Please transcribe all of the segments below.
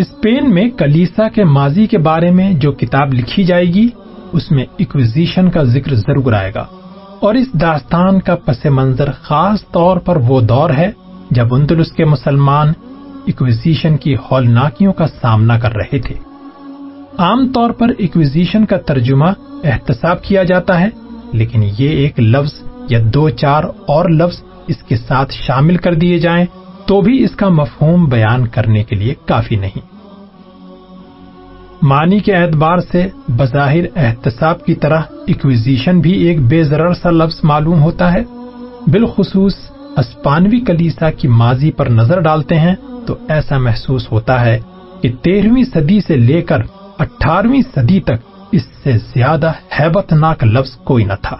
Spain میں کلیسا کے ماضی کے بارے میں جو کتاب لکھی جائے گی، اس میں ایکویزیشن کا ذکر ضرور آئے گا۔ اور اس داستان کا پس منظر خاص طور پر وہ دور ہے جب اندلس کے مسلمان ایکویزیشن کی ہولناکیوں کا سامنا کر رہے تھے۔ عام طور پر ایکویزیشن کا ترجمہ احتساب کیا جاتا ہے، لیکن یہ ایک لفظ یا دو چار اور لفظ اس کے ساتھ شامل کر دیے جائیں۔ تو بھی اس کا مفہوم بیان کرنے کے لیے کافی نہیں۔ معنی کے اعتبار سے بظاہر احتساب کی طرح ایکویزیشن بھی ایک بے ضرر سا لفظ معلوم ہوتا ہے۔ بالخصوص اسپانوی کلیسا کی ماضی پر نظر ڈالتے ہیں تو ایسا محسوس ہوتا ہے کہ تیرہویں صدی سے لے کر اٹھارہویں صدی تک اس سے زیادہ حیبت ناک لفظ کوئی نہ تھا۔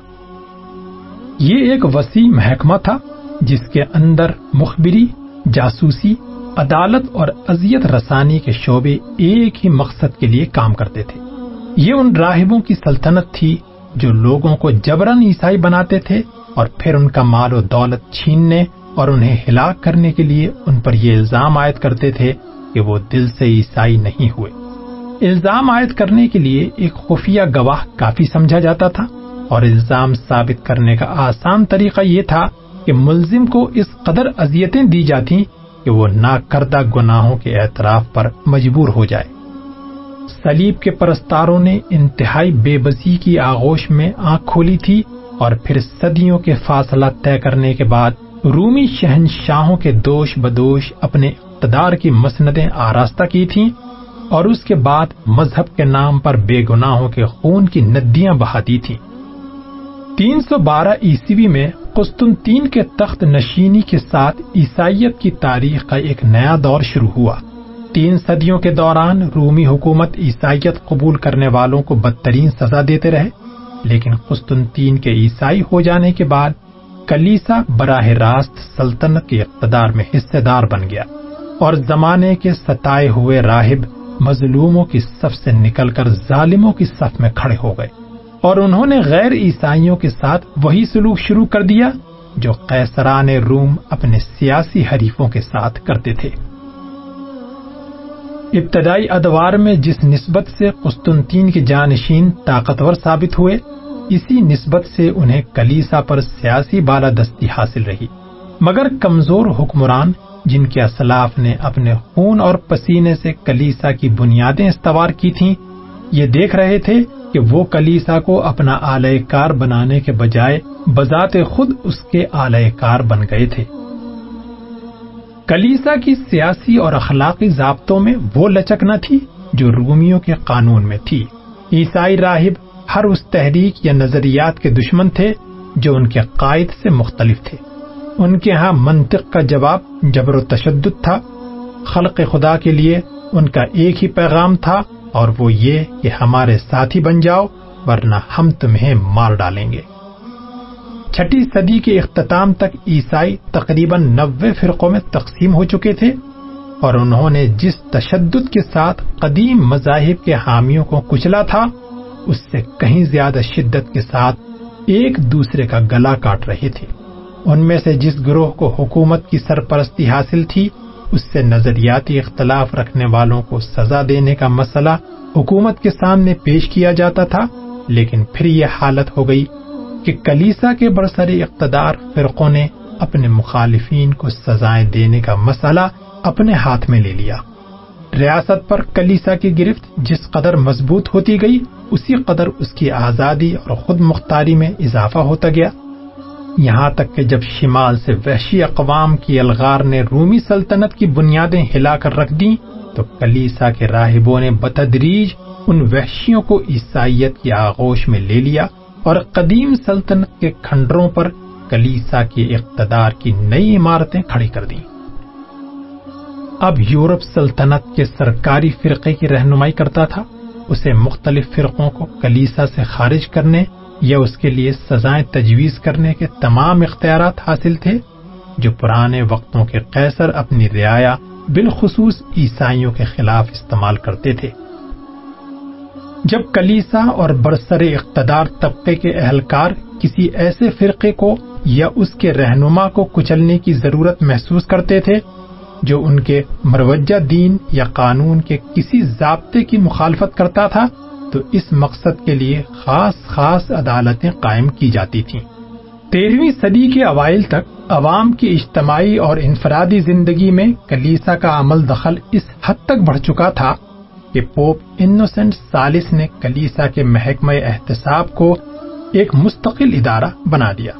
یہ ایک وسیع محکمہ تھا جس کے اندر مخبری جاسوسی، عدالت اور اذیت رسانی کے شعبے ایک ہی مقصد کے لیے کام کرتے تھے۔ یہ ان راہبوں کی سلطنت تھی جو لوگوں کو جبرن عیسائی بناتے تھے اور پھر ان کا مال و دولت چھیننے اور انہیں ہلاک کرنے کے لیے ان پر یہ الزام عائد کرتے تھے کہ وہ دل سے عیسائی نہیں ہوئے۔ الزام عائد کرنے کے لیے ایک خفیہ گواہ کافی سمجھا جاتا تھا اور الزام ثابت کرنے کا آسان طریقہ یہ تھا کہ ملزم کو اس قدر اذیتیں دی جاتی کہ وہ نا کردہ گناہوں کے اعتراف پر مجبور ہو جائے۔ سلیب کے پرستاروں نے انتہائی بے بسی کی آغوش میں آنکھ کھولی تھی اور پھر صدیوں کے فاصلہ طے کرنے کے بعد رومی شہنشاہوں کے دوش بدوش اپنے اقتدار کی مسندیں آراستہ کی تھیں اور اس کے بعد مذہب کے نام پر بے گناہوں کے خون کی ندیاں بہاتی تھیں۔ تین سو بارہ عیسوی میں قسطنطین کے تخت نشینی کے ساتھ عیسائیت کی تاریخ کا ایک نیا دور شروع ہوا۔ تین صدیوں کے دوران رومی حکومت عیسائیت قبول کرنے والوں کو بدترین سزا دیتے رہے، لیکن قسطنطین کے عیسائی ہو جانے کے بعد کلیسا براہ راست سلطنت کے اقتدار میں حصے دار بن گیا اور زمانے کے ستائے ہوئے راہب مظلوموں کی صف سے نکل کر ظالموں کی صف میں کھڑے ہو گئے۔ اور انہوں نے غیر عیسائیوں کے ساتھ وہی سلوک شروع کر دیا جو قیصران روم اپنے سیاسی حریفوں کے ساتھ کرتے تھے۔ ابتدائی ادوار میں جس نسبت سے قسطنطین کے جانشین طاقتور ثابت ہوئے، اسی نسبت سے انہیں کلیسا پر سیاسی بالادستی حاصل رہی۔ مگر کمزور حکمران، جن کے اسلاف نے اپنے خون اور پسینے سے کلیسا کی بنیادیں استوار کی تھیں یہ دیکھ رہے تھے کہ وہ کلیسا کو اپنا آلے کار بنانے کے بجائے بذات خود اس کے آلے کار بن گئے تھے۔ کلیسا کی سیاسی اور اخلاقی ضابطوں میں وہ لچک نہ تھی جو رومیوں کے قانون میں تھی۔ عیسائی راہب ہر اس تحریک یا نظریات کے دشمن تھے جو ان کے قائد سے مختلف تھے۔ ان کے ہاں منطق کا جواب جبر و تشدد تھا۔ خلق خدا کے لیے ان کا ایک ہی پیغام تھا۔ اور وہ یہ کہ ہمارے ساتھی بن جاؤ، ورنہ ہم تمہیں مار ڈالیں گے۔ چھٹی صدی کے اختتام تک عیسائی تقریباً نوے فرقوں میں تقسیم ہو چکے تھے اور انہوں نے جس تشدد کے ساتھ قدیم مذاہب کے حامیوں کو کچلا تھا، اس سے کہیں زیادہ شدت کے ساتھ ایک دوسرے کا گلا کاٹ رہے تھے۔ ان میں سے جس گروہ کو حکومت کی سرپرستی حاصل تھی اس سے نظریاتی اختلاف رکھنے والوں کو سزا دینے کا مسئلہ حکومت کے سامنے پیش کیا جاتا تھا، لیکن پھر یہ حالت ہو گئی کہ کلیسا کے برسری اقتدار فرقوں نے اپنے مخالفین کو سزائیں دینے کا مسئلہ اپنے ہاتھ میں لے لیا۔ ریاست پر کلیسا کی گرفت جس قدر مضبوط ہوتی گئی، اسی قدر اس کی آزادی اور خود مختاری میں اضافہ ہوتا گیا۔ یہاں تک کہ جب شمال سے وحشی اقوام کی الغار نے رومی سلطنت کی بنیادیں ہلا کر رکھ دیں، تو کلیسا کے راہبوں نے بتدریج ان وحشیوں کو عیسائیت کی آغوش میں لے لیا اور قدیم سلطنت کے کھنڈروں پر کلیسا کے اقتدار کی نئی عمارتیں کھڑی کر دیں۔ اب یورپ سلطنت کے سرکاری فرقے کی رہنمائی کرتا تھا، اسے مختلف فرقوں کو کلیسا سے خارج کرنے یا اس کے لیے سزائیں تجویز کرنے کے تمام اختیارات حاصل تھے جو پرانے وقتوں کے قیصر اپنی رعایا بالخصوص عیسائیوں کے خلاف استعمال کرتے تھے۔ جب کلیسا اور برسر اقتدار طبقے کے اہلکار کسی ایسے فرقے کو یا اس کے رہنما کو کچلنے کی ضرورت محسوس کرتے تھے جو ان کے مروجہ دین یا قانون کے کسی ضابطے کی مخالفت کرتا تھا تو اس مقصد کے لیے خاص خاص عدالتیں قائم کی جاتی تھیں۔ تیرہویں صدی کے اوائل تک عوام کی اجتماعی اور انفرادی زندگی میں کلیسا کا عمل دخل اس حد تک بڑھ چکا تھا کہ پوپ انوسینٹ سالس نے کلیسا کے محکمہ احتساب کو ایک مستقل ادارہ بنا دیا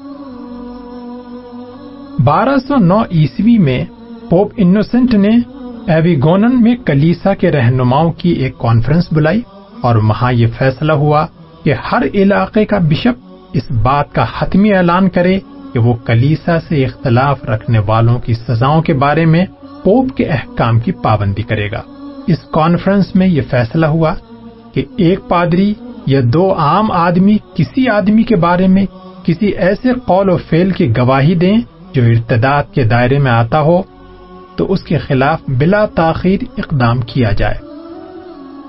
بارہ سو نو عیسوی میں پوپ انوسینٹ نے ایویگونن میں کلیسا کے رہنماؤں کی ایک کانفرنس بلائی۔ اور وہاں یہ فیصلہ ہوا کہ ہر علاقے کا بشپ اس بات کا حتمی اعلان کرے کہ وہ کلیسا سے اختلاف رکھنے والوں کی سزاؤں کے بارے میں پوپ کے احکام کی پابندی کرے گا۔ اس کانفرنس میں یہ فیصلہ ہوا کہ ایک پادری یا دو عام آدمی کسی آدمی کے بارے میں کسی ایسے قول و فیل کی گواہی دیں جو ارتداد کے دائرے میں آتا ہو تو اس کے خلاف بلا تاخیر اقدام کیا جائے۔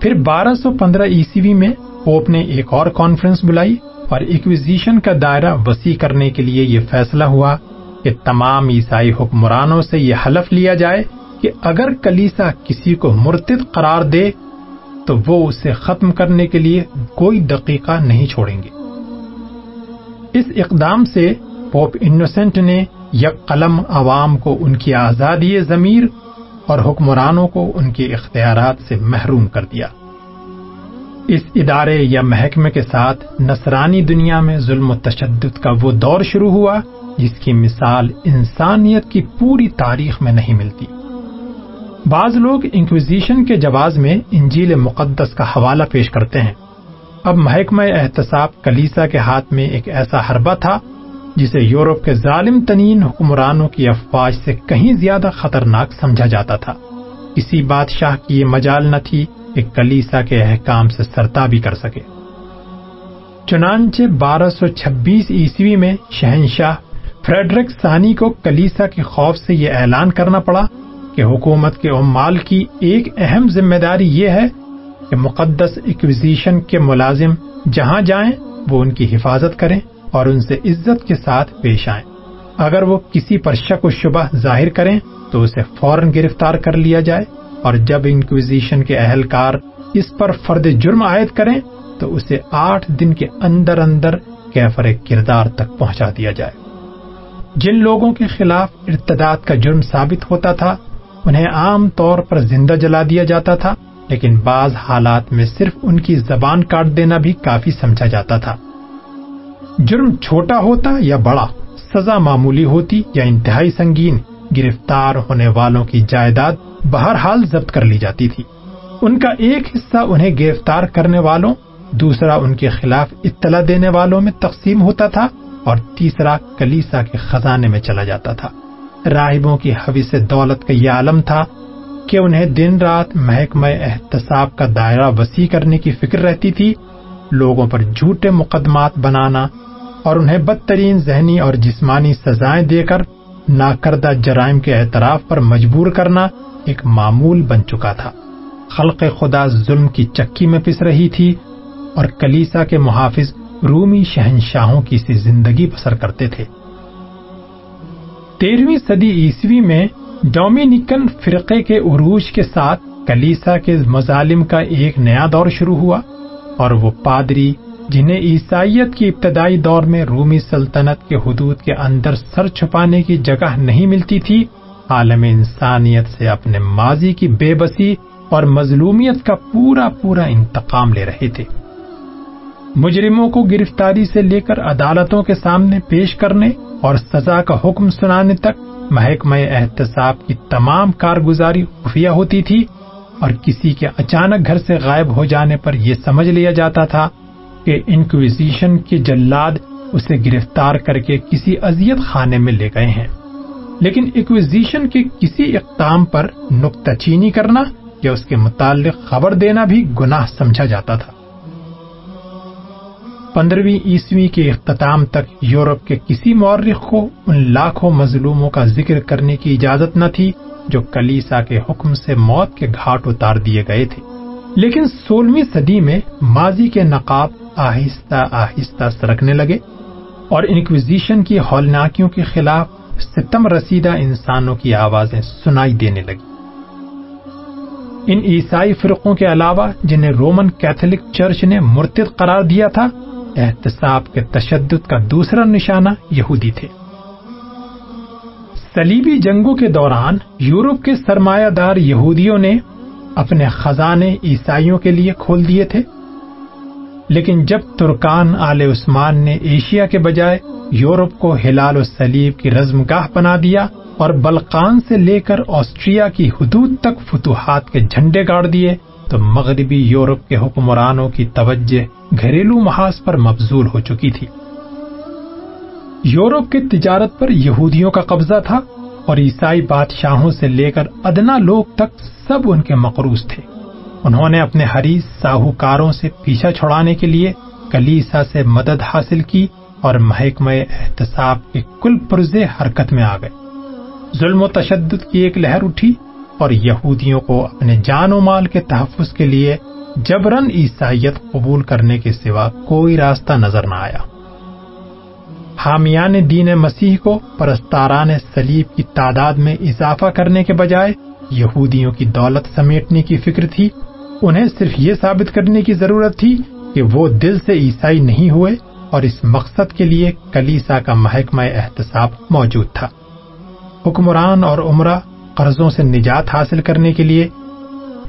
پھر بارہ سو پندرہ عیسوی میں پوپ نے ایک اور کانفرنس بلائی اور ایکویزیشن کا دائرہ وسیع کرنے کے لیے یہ فیصلہ ہوا کہ تمام عیسائی حکمرانوں سے یہ حلف لیا جائے کہ اگر کلیسا کسی کو مرتد قرار دے تو وہ اسے ختم کرنے کے لیے کوئی دقیقہ نہیں چھوڑیں گے۔ اس اقدام سے پوپ انوسینٹ نے یک قلم عوام کو ان کی آزادی ضمیر اور حکمرانوں کو ان کے اختیارات سے محروم کر دیا۔ اس ادارے یا محکمے کے ساتھ نصرانی دنیا میں ظلم و تشدد کا وہ دور شروع ہوا جس کی مثال انسانیت کی پوری تاریخ میں نہیں ملتی۔ بعض لوگ انکویزیشن کے جواز میں انجیل مقدس کا حوالہ پیش کرتے ہیں۔ اب محکمہ احتساب کلیسا کے ہاتھ میں ایک ایسا حربہ تھا جسے یورپ کے ظالم تنین حکمرانوں کی افواج سے کہیں زیادہ خطرناک سمجھا جاتا تھا۔ کسی بادشاہ کی یہ مجال نہ تھی کہ کلیسا کے احکام سے سرتابی کر سکے۔ چنانچہ بارہ سو چھبیس عیسوی میں شہنشاہ فریڈرک سانی کو کلیسا کے خوف سے یہ اعلان کرنا پڑا کہ حکومت کے عمال کی ایک اہم ذمہ داری یہ ہے کہ مقدس ایکویزیشن کے ملازم جہاں جائیں وہ ان کی حفاظت کریں۔ اور ان سے عزت کے ساتھ پیش آئیں۔ اگر وہ کسی پر شک و شبہ ظاہر کریں، تو اسے فوراً گرفتار کر لیا جائے۔ اور جب انکویزیشن کے اہلکار اس پر فرد جرم عائد کریں، تو اسے آٹھ دن کے اندر اندر کیفر کردار تک پہنچا دیا جائے۔ جن لوگوں کے خلاف ارتداد کا جرم ثابت ہوتا تھا، انہیں عام طور پر زندہ جلا دیا جاتا تھا، لیکن بعض حالات میں صرف ان کی زبان کاٹ دینا بھی کافی سمجھا جاتا تھا۔ جرم چھوٹا ہوتا یا بڑا، سزا معمولی ہوتی یا انتہائی سنگین، گرفتار ہونے والوں کی جائیداد بہرحال ضبط کر لی جاتی تھی۔ ان کا ایک حصہ انہیں گرفتار کرنے والوں، دوسرا ان کے خلاف اطلاع دینے والوں میں تقسیم ہوتا تھا اور تیسرا کلیسا کے خزانے میں چلا جاتا تھا۔ راہبوں کی حویث دولت کا یہ عالم تھا کہ انہیں دن رات محکمہ احتساب کا دائرہ وسیع کرنے کی فکر رہتی تھی لوگوں پر جھوٹے مقدمات بنانا اور انہیں بدترین ذہنی اور جسمانی سزائیں دے کر ناکردہ جرائم کے اعتراف پر مجبور کرنا ایک معمول بن چکا تھا۔ خلق خدا ظلم کی چکی میں پس رہی تھی اور کلیسا کے محافظ رومی شہنشاہوں کی سی زندگی بسر کرتے تھے۔ تیرہویں صدی عیسوی میں ڈومینیکن فرقے کے عروج کے ساتھ کلیسا کے مظالم کا ایک نیا دور شروع ہوا۔ اور وہ پادری جنہیں عیسائیت کی ابتدائی دور میں رومی سلطنت کے حدود کے اندر سر چھپانے کی جگہ نہیں ملتی تھی، عالم انسانیت سے اپنے ماضی کی بے بسی اور مظلومیت کا پورا پورا انتقام لے رہے تھے۔ مجرموں کو گرفتاری سے لے کر عدالتوں کے سامنے پیش کرنے اور سزا کا حکم سنانے تک محکمہ احتساب کی تمام کارگزاری خفیہ ہوتی تھی۔ اور کسی کے اچانک گھر سے غائب ہو جانے پر یہ سمجھ لیا جاتا تھا کہ انکویزیشن کے جلاد اسے گرفتار کر کے کسی اذیت خانے میں لے گئے ہیں۔ لیکن ایکویزیشن کے کسی اقدام پر نکتہ چینی کرنا یا اس کے متعلق خبر دینا بھی گناہ سمجھا جاتا تھا۔ پندرہویں عیسوی کے اختتام تک یورپ کے کسی مورخ کو ان لاکھوں مظلوموں کا ذکر کرنے کی اجازت نہ تھی جو کلیسا کے حکم سے موت کے گھاٹ اتار دیے گئے تھے۔ لیکن سولہویں صدی میں ماضی کے نقاب آہستہ آہستہ سرکنے لگے اور انکویزیشن کی ہولناکیوں کے خلاف ستم رسیدہ انسانوں کی آوازیں سنائی دینے لگی ان عیسائی فرقوں کے علاوہ جنہیں رومن کیتھولک چرچ نے مرتد قرار دیا تھا احتساب کے تشدد کا دوسرا نشانہ یہودی تھے۔ سلیبی جنگوں کے دوران یورپ کے سرمایہ دار یہودیوں نے اپنے خزانے عیسائیوں کے لیے کھول دیے تھے۔ لیکن جب ترکان آل عثمان نے ایشیا کے بجائے یورپ کو ہلال و سلیب کی رزم گاہ بنا دیا اور بلقان سے لے کر آسٹریا کی حدود تک فتوحات کے جھنڈے گاڑ دیے، تو مغربی یورپ کے حکمرانوں کی توجہ گھریلو محاذ پر مبزول ہو چکی تھی۔ یورپ کی تجارت پر یہودیوں کا قبضہ تھا اور عیسائی بادشاہوں سے لے کر ادنا لوگ تک سب ان کے مقروض تھے۔ انہوں نے اپنے حریص ساہوکاروں سے پیچھا چھڑانے کے لیے کلیسا سے مدد حاصل کی اور محکمہ احتساب کے کل پرزے حرکت میں آ گئے۔ ظلم و تشدد کی ایک لہر اٹھی۔ اور یہودیوں کو اپنے جان و مال کے تحفظ کے لیے جبرن عیسائیت قبول کرنے کے سوا کوئی راستہ نظر نہ آیا۔ حامیان دین مسیح کو پرستاران سلیب کی تعداد میں اضافہ کرنے کے بجائے یہودیوں کی دولت سمیٹنے کی فکر تھی۔ انہیں صرف یہ ثابت کرنے کی ضرورت تھی کہ وہ دل سے عیسائی نہیں ہوئے اور اس مقصد کے لیے کلیسا کا محکمہ احتساب موجود تھا۔ حکمران اور عمرہ قرضوں سے نجات حاصل کرنے کے لیے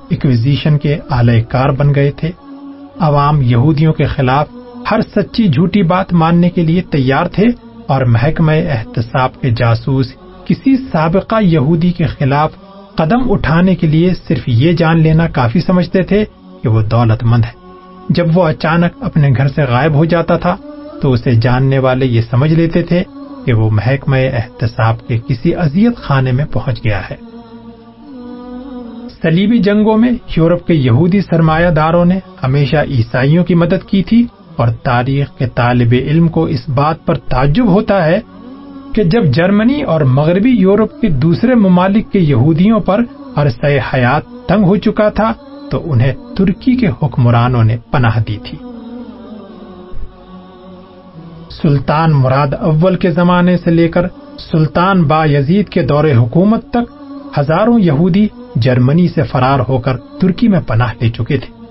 ایکویزیشن کے اعلی کار بن گئے تھے۔ عوام یہودیوں کے خلاف ہر سچی جھوٹی بات ماننے کے لیے تیار تھے اور محکمہ احتساب کے جاسوس کسی سابقہ یہودی کے خلاف قدم اٹھانے کے لیے صرف یہ جان لینا کافی سمجھتے تھے کہ وہ دولت مند ہے جب وہ اچانک اپنے گھر سے غائب ہو جاتا تھا تو اسے جاننے والے یہ سمجھ لیتے تھے کہ وہ محکمہ احتساب کے کسی اذیت خانے میں پہنچ گیا ہے۔ سلیبی جنگوں میں یورپ کے یہودی سرمایہ داروں نے ہمیشہ عیسائیوں کی مدد کی تھی اور تاریخ کے طالب علم کو اس بات پر تعجب ہوتا ہے کہ جب جرمنی اور مغربی یورپ کے دوسرے ممالک کے یہودیوں پر عرصہ حیات تنگ ہو چکا تھا تو انہیں ترکی کے حکمرانوں نے پناہ دی تھی۔ سلطان مراد اول کے زمانے سے لے کر سلطان با یزید کے دور حکومت تک ہزاروں یہودی جرمنی سے فرار ہو کر ترکی میں پناہ لے چکے تھے۔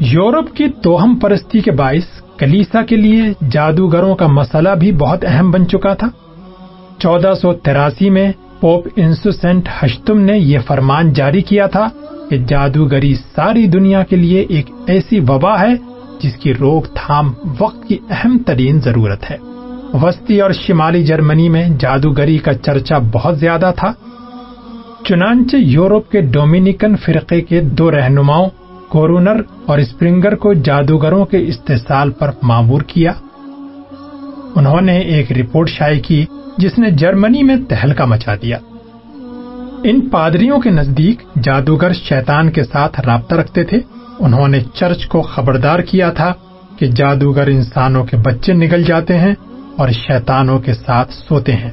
یورپ کی توہم پرستی کے باعث کلیسا کے لیے جادوگروں کا مسئلہ بھی بہت اہم بن چکا تھا۔ چودہ سو تراسی میں پوپ انسوسینٹ ہشتم نے یہ فرمان جاری کیا تھا کہ جادوگری ساری دنیا کے لیے ایک ایسی وبا ہے جس کی روک تھام وقت کی اہم ترین ضرورت ہے۔ وسطی اور شمالی جرمنی میں جادوگری کا چرچا بہت زیادہ تھا۔ چنانچہ یورپ کے ڈومینیکن فرقے کے دو رہنماؤں، کورونر اور اسپرنگر کو جادوگروں کے استحصال پر معمور کیا۔ انہوں نے ایک رپورٹ شائع کی جس نے جرمنی میں تہلکا مچا دیا۔ ان پادریوں کے نزدیک جادوگر شیطان کے ساتھ رابطہ رکھتے تھے۔ انہوں نے چرچ کو خبردار کیا تھا کہ جادوگر انسانوں کے بچے نگل جاتے ہیں اور شیطانوں کے ساتھ سوتے ہیں۔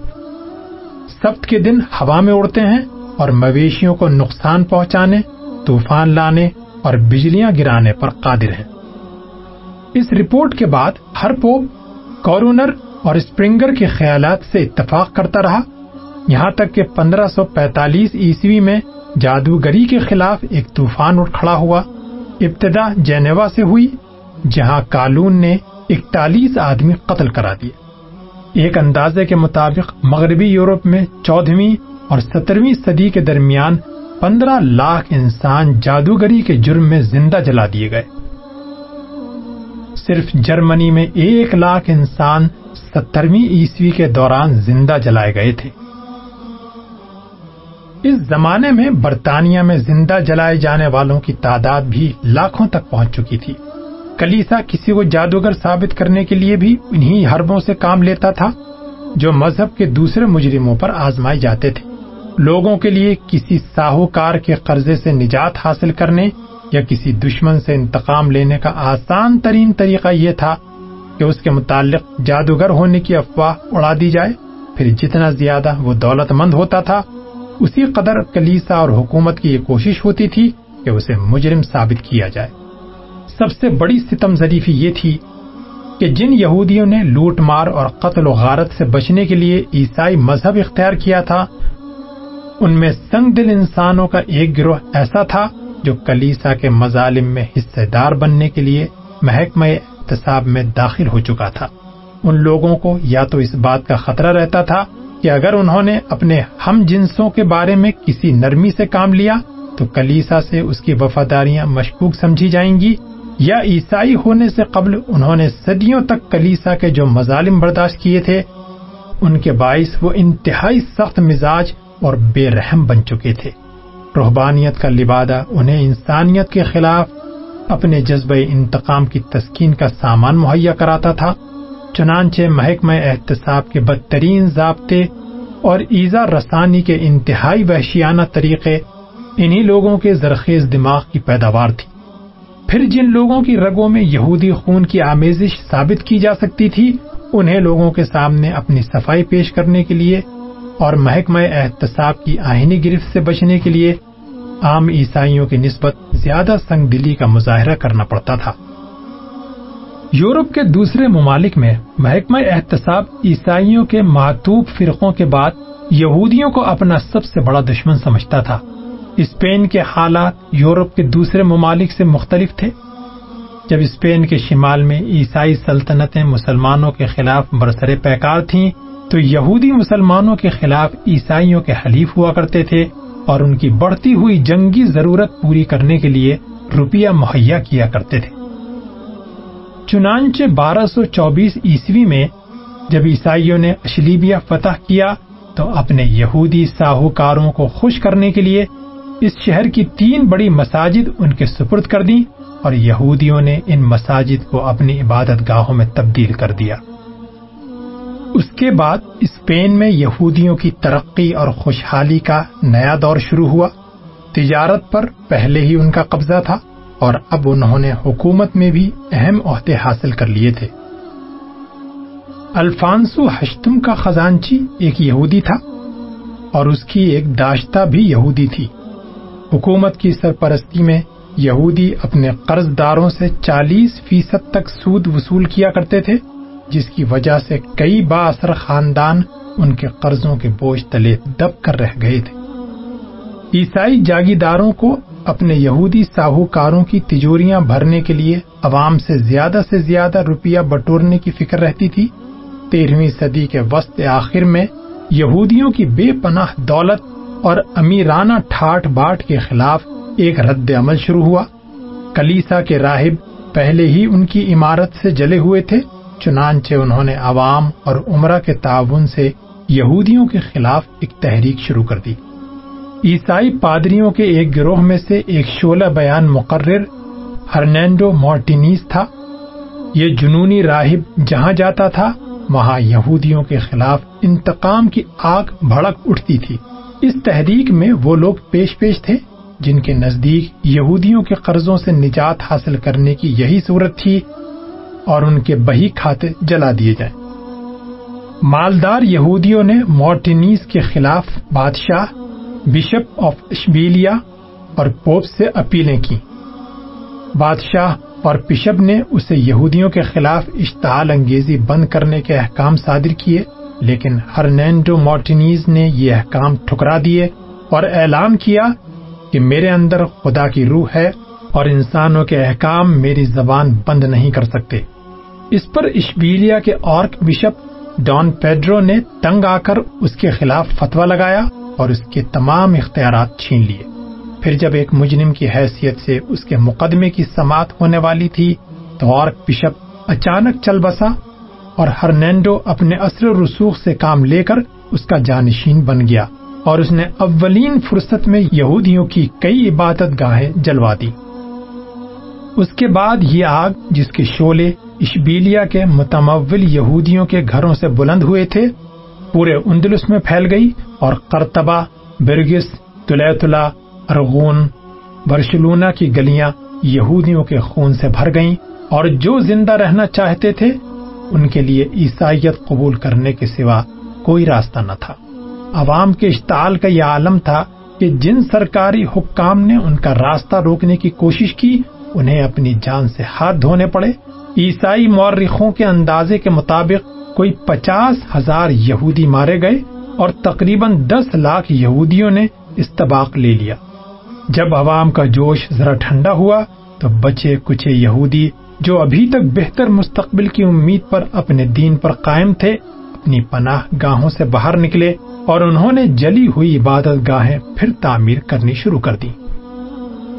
سبت کے دن ہوا میں اڑتے ہیں اور مویشیوں کو نقصان پہنچانے، طوفان لانے اور بجلیاں گرانے پر قادر ہیں۔ اس رپورٹ کے بعد ہر پوپ، کورونر اور اسپرنگر کے خیالات سے اتفاق کرتا رہا۔ یہاں تک کہ پندرہ سو پینتالیس عیسوی میں جادوگری کے خلاف ایک طوفان اٹھ کھڑا ہوا۔ ابتدا جینیوا سے ہوئی، جہاں کالون نے اکتالیس آدمی قتل کرا دیے۔ ایک اندازے کے مطابق مغربی یورپ میں چودہویں اور سترویں صدی کے درمیان پندرہ لاکھ انسان جادوگری کے جرم میں زندہ جلا دیے گئے۔ صرف جرمنی میں ایک لاکھ انسان سترویں عیسوی کے دوران زندہ جلائے گئے تھے۔ اس زمانے میں برطانیہ میں زندہ جلائے جانے والوں کی تعداد بھی لاکھوں تک پہنچ چکی تھی۔ کلیسا کسی کو جادوگر ثابت کرنے کے لیے بھی انہی حربوں سے کام لیتا تھا، جو مذہب کے دوسرے مجرموں پر آزمائے جاتے تھے۔ لوگوں کے لیے کسی ساہوکار کے قرضے سے نجات حاصل کرنے یا کسی دشمن سے انتقام لینے کا آسان ترین طریقہ یہ تھا کہ اس کے متعلق جادوگر ہونے کی افواہ اڑا دی جائے۔ پھر جتنا زیادہ وہ دولت مند ہوتا تھا اسی قدر کلیسا اور حکومت کی یہ کوشش ہوتی تھی کہ اسے مجرم ثابت کیا جائے۔ سب سے بڑی ستم ظریفی یہ تھی کہ جن یہودیوں نے لوٹ مار اور قتل و غارت سے بچنے کے لیے عیسائی مذہب اختیار کیا تھا، ان میں سنگ دل انسانوں کا ایک گروہ ایسا تھا جو کلیسا کے مظالم میں حصے دار بننے کے لیے محکمہ احتساب میں داخل ہو چکا تھا۔ ان لوگوں کو یا تو اس بات کا خطرہ رہتا تھا کہ اگر انہوں نے اپنے ہم جنسوں کے بارے میں کسی نرمی سے کام لیا، تو کلیسا سے اس کی وفاداریاں مشکوک سمجھی جائیں گی۔ یا عیسائی ہونے سے قبل انہوں نے صدیوں تک کلیسا کے جو مظالم برداشت کیے تھے، ان کے باعث وہ انتہائی سخت مزاج اور بے رحم بن چکے تھے۔ روحبانیت کا لبادہ انہیں انسانیت کے خلاف اپنے جذبہ انتقام کی تسکین کا سامان مہیا کراتا تھا۔ چنانچہ محکمہ احتساب کے بدترین ضابطے اور ایزا رسانی کے انتہائی وحشیانہ طریقے انہی لوگوں کے زرخیز دماغ کی پیداوار تھی۔ پھر جن لوگوں کی رگوں میں یہودی خون کی آمیزش ثابت کی جا سکتی تھی، انہیں لوگوں کے سامنے اپنی صفائی پیش کرنے کے لیے اور محکمہ احتساب کی آہینی گرفت سے بچنے کے لیے عام عیسائیوں کی نسبت زیادہ سنگ دلی کا مظاہرہ کرنا پڑتا تھا۔ یورپ کے دوسرے ممالک میں محکمہ احتساب عیسائیوں کے معطوب فرقوں کے بعد یہودیوں کو اپنا سب سے بڑا دشمن سمجھتا تھا۔ اسپین کے حالات یورپ کے دوسرے ممالک سے مختلف تھے۔ جب اسپین کے شمال میں عیسائی سلطنتیں مسلمانوں کے خلاف برسر پیکار تھیں، تو یہودی مسلمانوں کے خلاف عیسائیوں کے حلیف ہوا کرتے تھے اور ان کی بڑھتی ہوئی جنگی ضرورت پوری کرنے کے لیے روپیہ مہیا کیا کرتے تھے۔ چنانچہ بارہ سو چوبیس عیسوی میں جب عیسائیوں نے اشلیبیا فتح کیا تو اپنے یہودی ساہوکاروں کو خوش کرنے کے لیے اس شہر کی تین بڑی مساجد ان کے سپرد کر دی اور یہودیوں نے ان مساجد کو اپنی عبادت گاہوں میں تبدیل کر دیا۔ اس کے بعد اسپین میں یہودیوں کی ترقی اور خوشحالی کا نیا دور شروع ہوا۔ تجارت پر پہلے ہی ان کا قبضہ تھا۔ اور اب انہوں نے حکومت میں بھی اہم عہدے حاصل کر لیے تھے۔ الفانسو ہشتم کا خزانچی ایک یہودی تھا اور اس کی ایک داشتہ بھی یہودی تھی۔ حکومت کی سرپرستی میں یہودی اپنے قرض داروں سے چالیس فیصد تک سود وصول کیا کرتے تھے، جس کی وجہ سے کئی با اثر خاندان ان کے قرضوں کے بوجھ تلے دب کر رہ گئے تھے۔ عیسائی جاگیداروں کو اپنے یہودی ساہوکاروں کی تجوریاں بھرنے کے لیے عوام سے زیادہ سے زیادہ روپیہ بٹورنے کی فکر رہتی تھی۔ تیرہویں صدی کے وسط آخر میں یہودیوں کی بے پناہ دولت اور امیرانہ ٹھاٹ باٹ کے خلاف ایک رد عمل شروع ہوا۔ کلیسا کے راہب پہلے ہی ان کی عمارت سے جلے ہوئے تھے، چنانچہ انہوں نے عوام اور عمرہ کے تعاون سے یہودیوں کے خلاف ایک تحریک شروع کر دی۔ عیسائی پادریوں کے ایک گروہ میں سے ایک شولہ بیان مقرر، ہرنینڈو مارٹینیز تھا۔ یہ جنونی راہب جہاں جاتا تھا، وہاں یہودیوں کے خلاف انتقام کی آگ بھڑک اٹھتی تھی۔ اس تحریک میں وہ لوگ پیش پیش تھے، جن کے نزدیک یہودیوں کے قرضوں سے نجات حاصل کرنے کی یہی صورت تھی اور ان کے بہی کھاتے جلا دیے جائیں۔ مالدار یہودیوں نے مورٹینیز کے خلاف بادشاہ بشپ آف اشبیلیا اور پوپ سے اپیلیں کی۔ بادشاہ اور بشپ نے اسے یہودیوں کے خلاف اشتعال انگیزی بند کرنے کے احکام صادر کیے، لیکن ہرنینڈو مارٹینیز نے یہ احکام ٹھکرا دیے اور اعلان کیا کہ میرے اندر خدا کی روح ہے اور انسانوں کے احکام میری زبان بند نہیں کر سکتے۔ اس پر اشبیلیا کے آرک بشپ ڈان پیڈرو نے تنگ آ کر اس کے خلاف فتوا لگایا۔ اور اس کے تمام اختیارات چھین لیے۔ پھر جب ایک مجرم کی حیثیت سے اس کے مقدمے کی سماعت ہونے والی تھی، تو آرک بشپ اچانک چل بسا اور ہرنینڈو اپنے اثر رسوخ سے کام لے کر اس کا جانشین بن گیا اور اس نے اولین فرصت میں یہودیوں کی کئی عبادت گاہیں جلوا دی اس کے بعد یہ آگ، جس کے شولے اشبیلیا کے متمول یہودیوں کے گھروں سے بلند ہوئے تھے پورے اندلس میں پھیل گئی اور کرتبہ برگس، تلیتلا، ارغون برشلونا کی گلیاں یہودیوں کے خون سے بھر گئیں اور جو زندہ رہنا چاہتے تھے، ان کے لیے عیسائیت قبول کرنے کے سوا کوئی راستہ نہ تھا۔ عوام کے اشتعال کا یہ عالم تھا کہ جن سرکاری حکام نے ان کا راستہ روکنے کی کوشش کی، انہیں اپنی جان سے ہاتھ دھونے پڑے۔ عیسائی مورخوں کے اندازے کے مطابق کوئی پچاس ہزار یہودی مارے گئے اور تقریباً دس لاکھ یہودیوں نے استباق لے لیا۔ جب عوام کا جوش ذرا ٹھنڈا ہوا تو بچے کچھ یہودی جو ابھی تک بہتر مستقبل کی امید پر اپنے دین پر قائم تھے، اپنی پناہ گاہوں سے باہر نکلے اور انہوں نے جلی ہوئی عبادت گاہیں پھر تعمیر کرنی شروع کر دی۔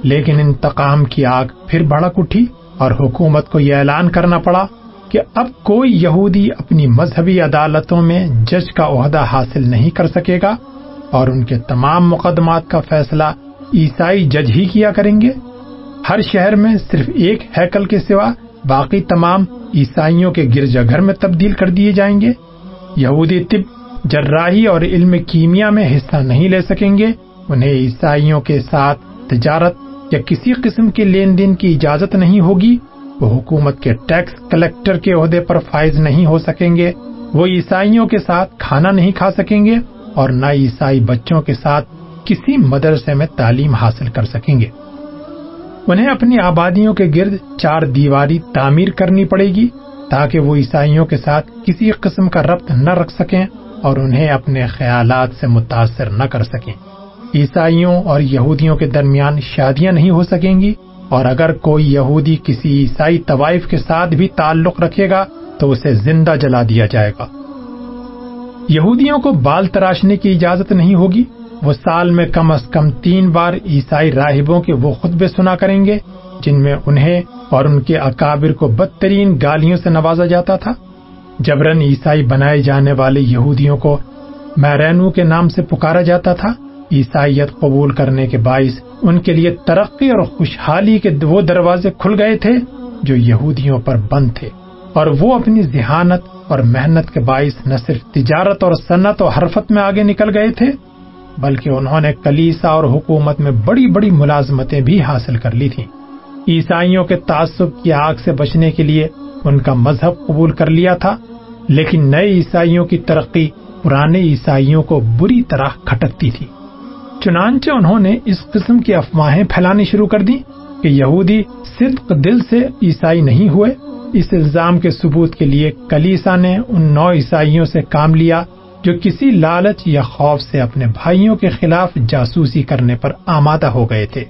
لیکن انتقام کی آگ پھر بھڑک اٹھی اور حکومت کو یہ اعلان کرنا پڑا کہ اب کوئی یہودی اپنی مذہبی عدالتوں میں جج کا عہدہ حاصل نہیں کر سکے گا اور ان کے تمام مقدمات کا فیصلہ عیسائی جج ہی کیا کریں گے؟ ہر شہر میں صرف ایک ہیکل کے سوا باقی تمام عیسائیوں کے گرجا گھر میں تبدیل کر دیے جائیں گے۔ یہودی طب جراحی اور علم کیمیا میں حصہ نہیں لے سکیں گے۔ انہیں عیسائیوں کے ساتھ تجارت یا کسی قسم کے لین دین کی اجازت نہیں ہوگی۔ وہ حکومت کے ٹیکس کلیکٹر کے عہدے پر فائز نہیں ہو سکیں گے، وہ عیسائیوں کے ساتھ کھانا نہیں کھا سکیں گے اور نہ عیسائی بچوں کے ساتھ کسی مدرسے میں تعلیم حاصل کر سکیں گے۔ انہیں اپنی آبادیوں کے گرد چار دیواری تعمیر کرنی پڑے گی تاکہ وہ عیسائیوں کے ساتھ کسی قسم کا ربط نہ رکھ سکیں اور انہیں اپنے خیالات سے متاثر نہ کر سکیں۔ عیسائیوں اور یہودیوں کے درمیان شادیاں نہیں ہو سکیں گی اور اگر کوئی یہودی کسی عیسائی طوائف کے ساتھ بھی تعلق رکھے گا تو اسے زندہ جلا دیا جائے گا۔ یہودیوں کو بال تراشنے کی اجازت نہیں ہوگی۔ وہ سال میں کم از کم تین بار عیسائی راہبوں کے وہ خطبے سنا کریں گے، جن میں انہیں اور ان کے اکابر کو بدترین گالیوں سے نوازا جاتا تھا۔ جبرن عیسائی بنائے جانے والے یہودیوں کو میرینو کے نام سے پکارا جاتا تھا۔ عیسائیت قبول کرنے کے باعث ان کے لیے ترقی اور خوشحالی کے وہ دروازے کھل گئے تھے جو یہودیوں پر بند تھے، اور وہ اپنی ذہانت اور محنت کے باعث نہ صرف تجارت اور صنعت اور حرفت میں آگے نکل گئے تھے، بلکہ انہوں نے کلیسا اور حکومت میں بڑی بڑی ملازمتیں بھی حاصل کر لی تھیں۔ عیسائیوں کے تعصب کی آگ سے بچنے کے لیے ان کا مذہب قبول کر لیا تھا، لیکن نئے عیسائیوں کی ترقی پرانے عیسائیوں کو بری طرح کھٹکتی تھی۔ چنانچہ انہوں نے اس قسم کی افواہیں پھیلانی شروع کر دی کہ یہودی صدق دل سے عیسائی نہیں ہوئے۔ اس الزام کے ثبوت کے لیے کلیسا نے ان نو عیسائیوں سے کام لیا جو کسی لالچ یا خوف سے اپنے بھائیوں کے خلاف جاسوسی کرنے پر آمادہ ہو گئے تھے۔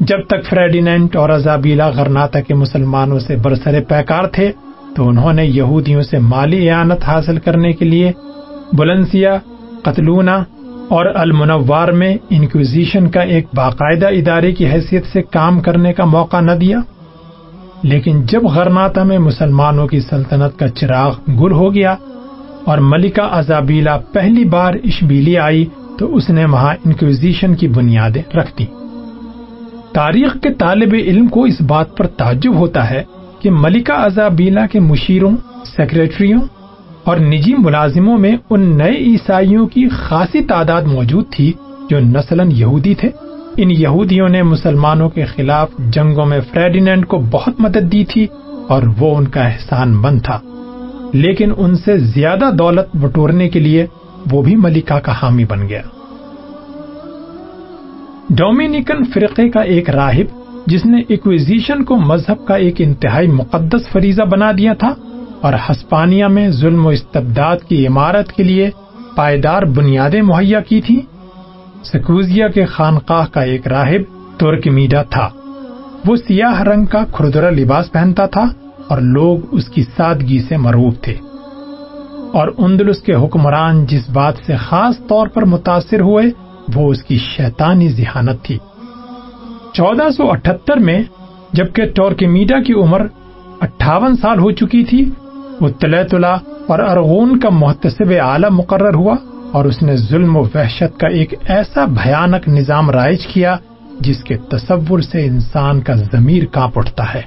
جب تک فریڈینٹ اور ازابیلا غرناتا کے مسلمانوں سے برسر پیکار تھے تو انہوں نے یہودیوں سے مالی اعانت حاصل کرنے کے لیے بلنسیا قتلونا اور المنوار میں انکوزیشن کا ایک باقاعدہ ادارے کی حیثیت سے کام کرنے کا موقع نہ دیا۔ لیکن جب غرناتا میں مسلمانوں کی سلطنت کا چراغ گل ہو گیا اور ملکہ ازابیلا پہلی بار اشبیلی آئی، تو اس نے وہاں انکوزیشن کی بنیادیں رکھ دی تاریخ کے طالب علم کو اس بات پر تعجب ہوتا ہے کہ ملکہ ازابیلا کے مشیروں سیکرٹریوں اور نجی ملازموں میں ان نئے عیسائیوں کی خاصی تعداد موجود تھی جو نسل یہودی تھے۔ ان یہودیوں نے مسلمانوں کے خلاف جنگوں میں فریڈینڈ کو بہت مدد دی تھی اور وہ ان کا احسان مند تھا۔ لیکن ان سے زیادہ دولت بٹورنے کے لیے وہ بھی ملکہ کا حامی بن گیا۔ ڈومینیکن فرقے کا ایک راہب جس نے ایکویزیشن کو مذہب کا ایک انتہائی مقدس فریضہ بنا دیا تھا اور ہسپانیہ میں ظلم و استبداد کی عمارت کے لیے پائیدار بنیادیں مہیا کی تھی سکوزیا کے خانقاہ کا ایک راہب ترک میڈا تھا۔ وہ سیاہ رنگ کا کھردرا لباس پہنتا تھا اور لوگ اس کی سادگی سے مروب تھے۔ اور اندلس کے حکمران جس بات سے خاص طور پر متاثر ہوئے، وہ اس کی شیطانی ذہانت تھی۔ چودہ سو اٹھتر میں جبکہ ٹورکمیڈا کی عمر اٹھاون سال ہو چکی تھی وہ تلا اور ارغون کا محتسب اعلی مقرر ہوا اور اس نے ظلم و وحشت کا ایک ایسا بھیانک نظام رائج کیا جس کے تصور سے انسان کا ضمیر کانپ اٹھتا ہے۔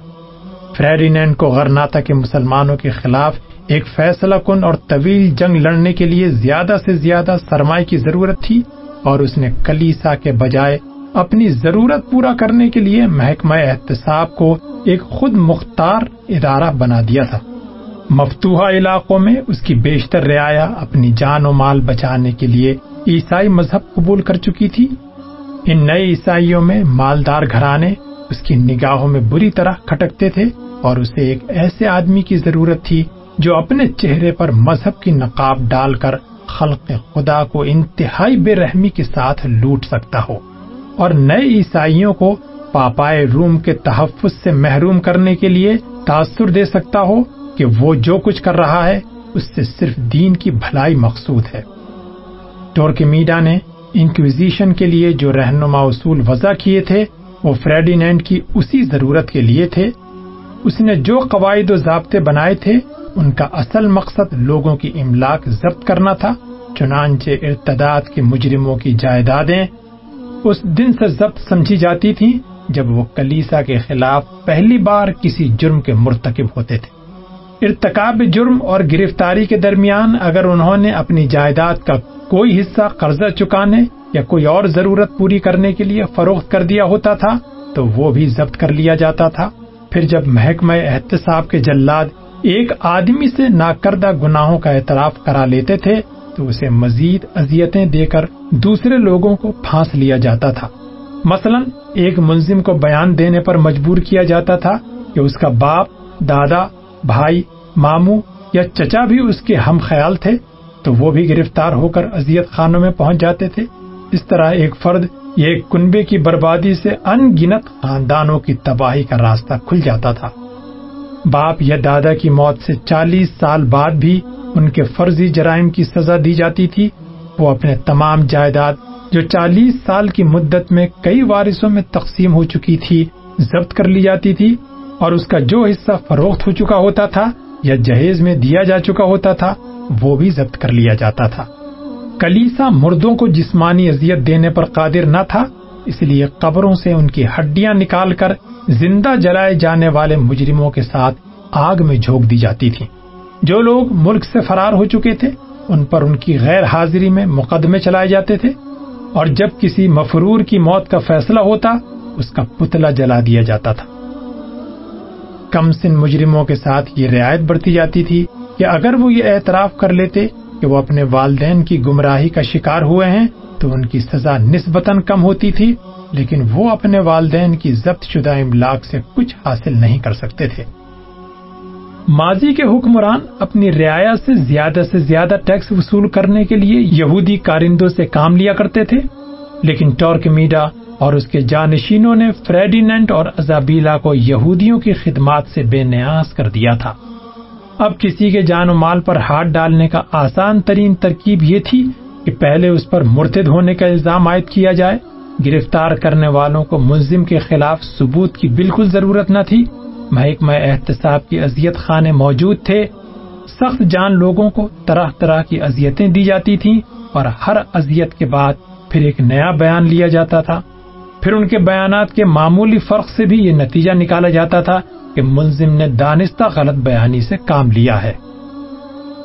فریڈینڈ کو غرناتا کے مسلمانوں کے خلاف ایک فیصلہ کن اور طویل جنگ لڑنے کے لیے زیادہ سے زیادہ سرمایہ کی ضرورت تھی اور اس نے کلیسا کے بجائے اپنی ضرورت پورا کرنے کے لیے محکمہ احتساب کو ایک خود مختار ادارہ بنا دیا تھا۔ مفتوحہ علاقوں میں اس کی بیشتر رعایا اپنی جان و مال بچانے کے لیے عیسائی مذہب قبول کر چکی تھی۔ ان نئے عیسائیوں میں مالدار گھرانے اس کی نگاہوں میں بری طرح کھٹکتے تھے اور اسے ایک ایسے آدمی کی ضرورت تھی جو اپنے چہرے پر مذہب کی نقاب ڈال کر خلق خدا کو انتہائی بے رحمی کے ساتھ لوٹ سکتا ہو اور نئے عیسائیوں کو پاپائے روم کے تحفظ سے محروم کرنے کے لیے تاثر دے سکتا ہو کہ وہ جو کچھ کر رہا ہے، اس سے صرف دین کی بھلائی مقصود ہے۔ ٹورکمیڈا نے انکویزیشن کے لیے جو رہنما اصول وضع کیے تھے، وہ فریڈینینڈ کی اسی ضرورت کے لیے تھے۔ اس نے جو قواعد و ضابطے بنائے تھے، ان کا اصل مقصد لوگوں کی املاک ضبط کرنا تھا۔ چنانچہ ارتداد کے مجرموں کی جائیدادیں اس دن سے ضبط سمجھی جاتی تھی جب وہ کلیسا کے خلاف پہلی بار کسی جرم کے مرتکب ہوتے تھے۔ ارتکاب جرم اور گرفتاری کے درمیان اگر انہوں نے اپنی جائیداد کا کوئی حصہ قرضہ چکانے یا کوئی اور ضرورت پوری کرنے کے لیے فروخت کر دیا ہوتا تھا، تو وہ بھی ضبط کر لیا جاتا تھا۔ پھر جب محکمہ احتساب کے جلاد ایک آدمی سے ناکردہ گناہوں کا اعتراف کرا لیتے تھے، تو اسے مزید اذیتیں دے کر دوسرے لوگوں کو پھانس لیا جاتا تھا۔ مثلا، ایک ملزم کو بیان دینے پر مجبور کیا جاتا تھا کہ اس کا باپ، دادا بھائی ماموں یا چچا بھی اس کے ہم خیال تھے تو وہ بھی گرفتار ہو کر اذیت خانوں میں پہنچ جاتے تھے۔ اس طرح ایک فرد یا ایک کنبے کی بربادی سے ان گنت خاندانوں کی تباہی کا راستہ کھل جاتا تھا۔ باپ یا دادا کی موت سے چالیس سال بعد بھی ان کے فرضی جرائم کی سزا دی جاتی تھی۔ وہ اپنے تمام جائیداد جو چالیس سال کی مدت میں کئی وارثوں میں تقسیم ہو چکی تھی، ضبط کر لی جاتی تھی۔ اور اس کا جو حصہ فروخت ہو چکا ہوتا تھا یا جہیز میں دیا جا چکا ہوتا تھا، وہ بھی ضبط کر لیا جاتا تھا۔ کلیسا مردوں کو جسمانی اذیت دینے پر قادر نہ تھا، اس لیے قبروں سے ان کی ہڈیاں نکال کر زندہ جلائے جانے والے مجرموں کے ساتھ آگ میں جھونک دی جاتی تھی جو لوگ ملک سے فرار ہو چکے تھے، ان پر ان کی غیر حاضری میں مقدمے چلائے جاتے تھے۔ اور جب کسی مفرور کی موت کا فیصلہ ہوتا، اس کا پتلا جلا دیا جاتا تھا۔ کم سن مجرموں کے ساتھ یہ رعایت برتی جاتی تھی کہ اگر وہ یہ اعتراف کر لیتے کہ وہ اپنے والدین کی گمراہی کا شکار ہوئے ہیں، تو ان کی سزا نسبتاً کم ہوتی تھی، لیکن وہ اپنے والدین کی ضبط شدہ املاک سے کچھ حاصل نہیں کر سکتے تھے۔ ماضی کے حکمران اپنی رعایا سے زیادہ سے زیادہ ٹیکس وصول کرنے کے لیے یہودی کارندوں سے کام لیا کرتے تھے، لیکن ٹورک میڈا اور اس کے جانشینوں نے فریڈینٹ اور ازابیلا کو یہودیوں کی خدمات سے بے نیاز کر دیا تھا۔ اب کسی کے جان و مال پر ہاتھ ڈالنے کا آسان ترین ترکیب یہ تھی کہ پہلے اس پر مرتد ہونے کا الزام عائد کیا جائے۔ گرفتار کرنے والوں کو ملزم کے خلاف ثبوت کی بالکل ضرورت نہ تھی۔ محکمہ احتساب کی اذیت خانے موجود تھے۔ سخت جان لوگوں کو طرح طرح کی اذیتیں دی جاتی تھیں اور ہر اذیت کے بعد پھر ایک نیا بیان لیا جاتا تھا۔ پھر ان کے بیانات کے معمولی فرق سے بھی یہ نتیجہ نکالا جاتا تھا کہ ملزم نے دانستہ غلط بیانی سے کام لیا ہے۔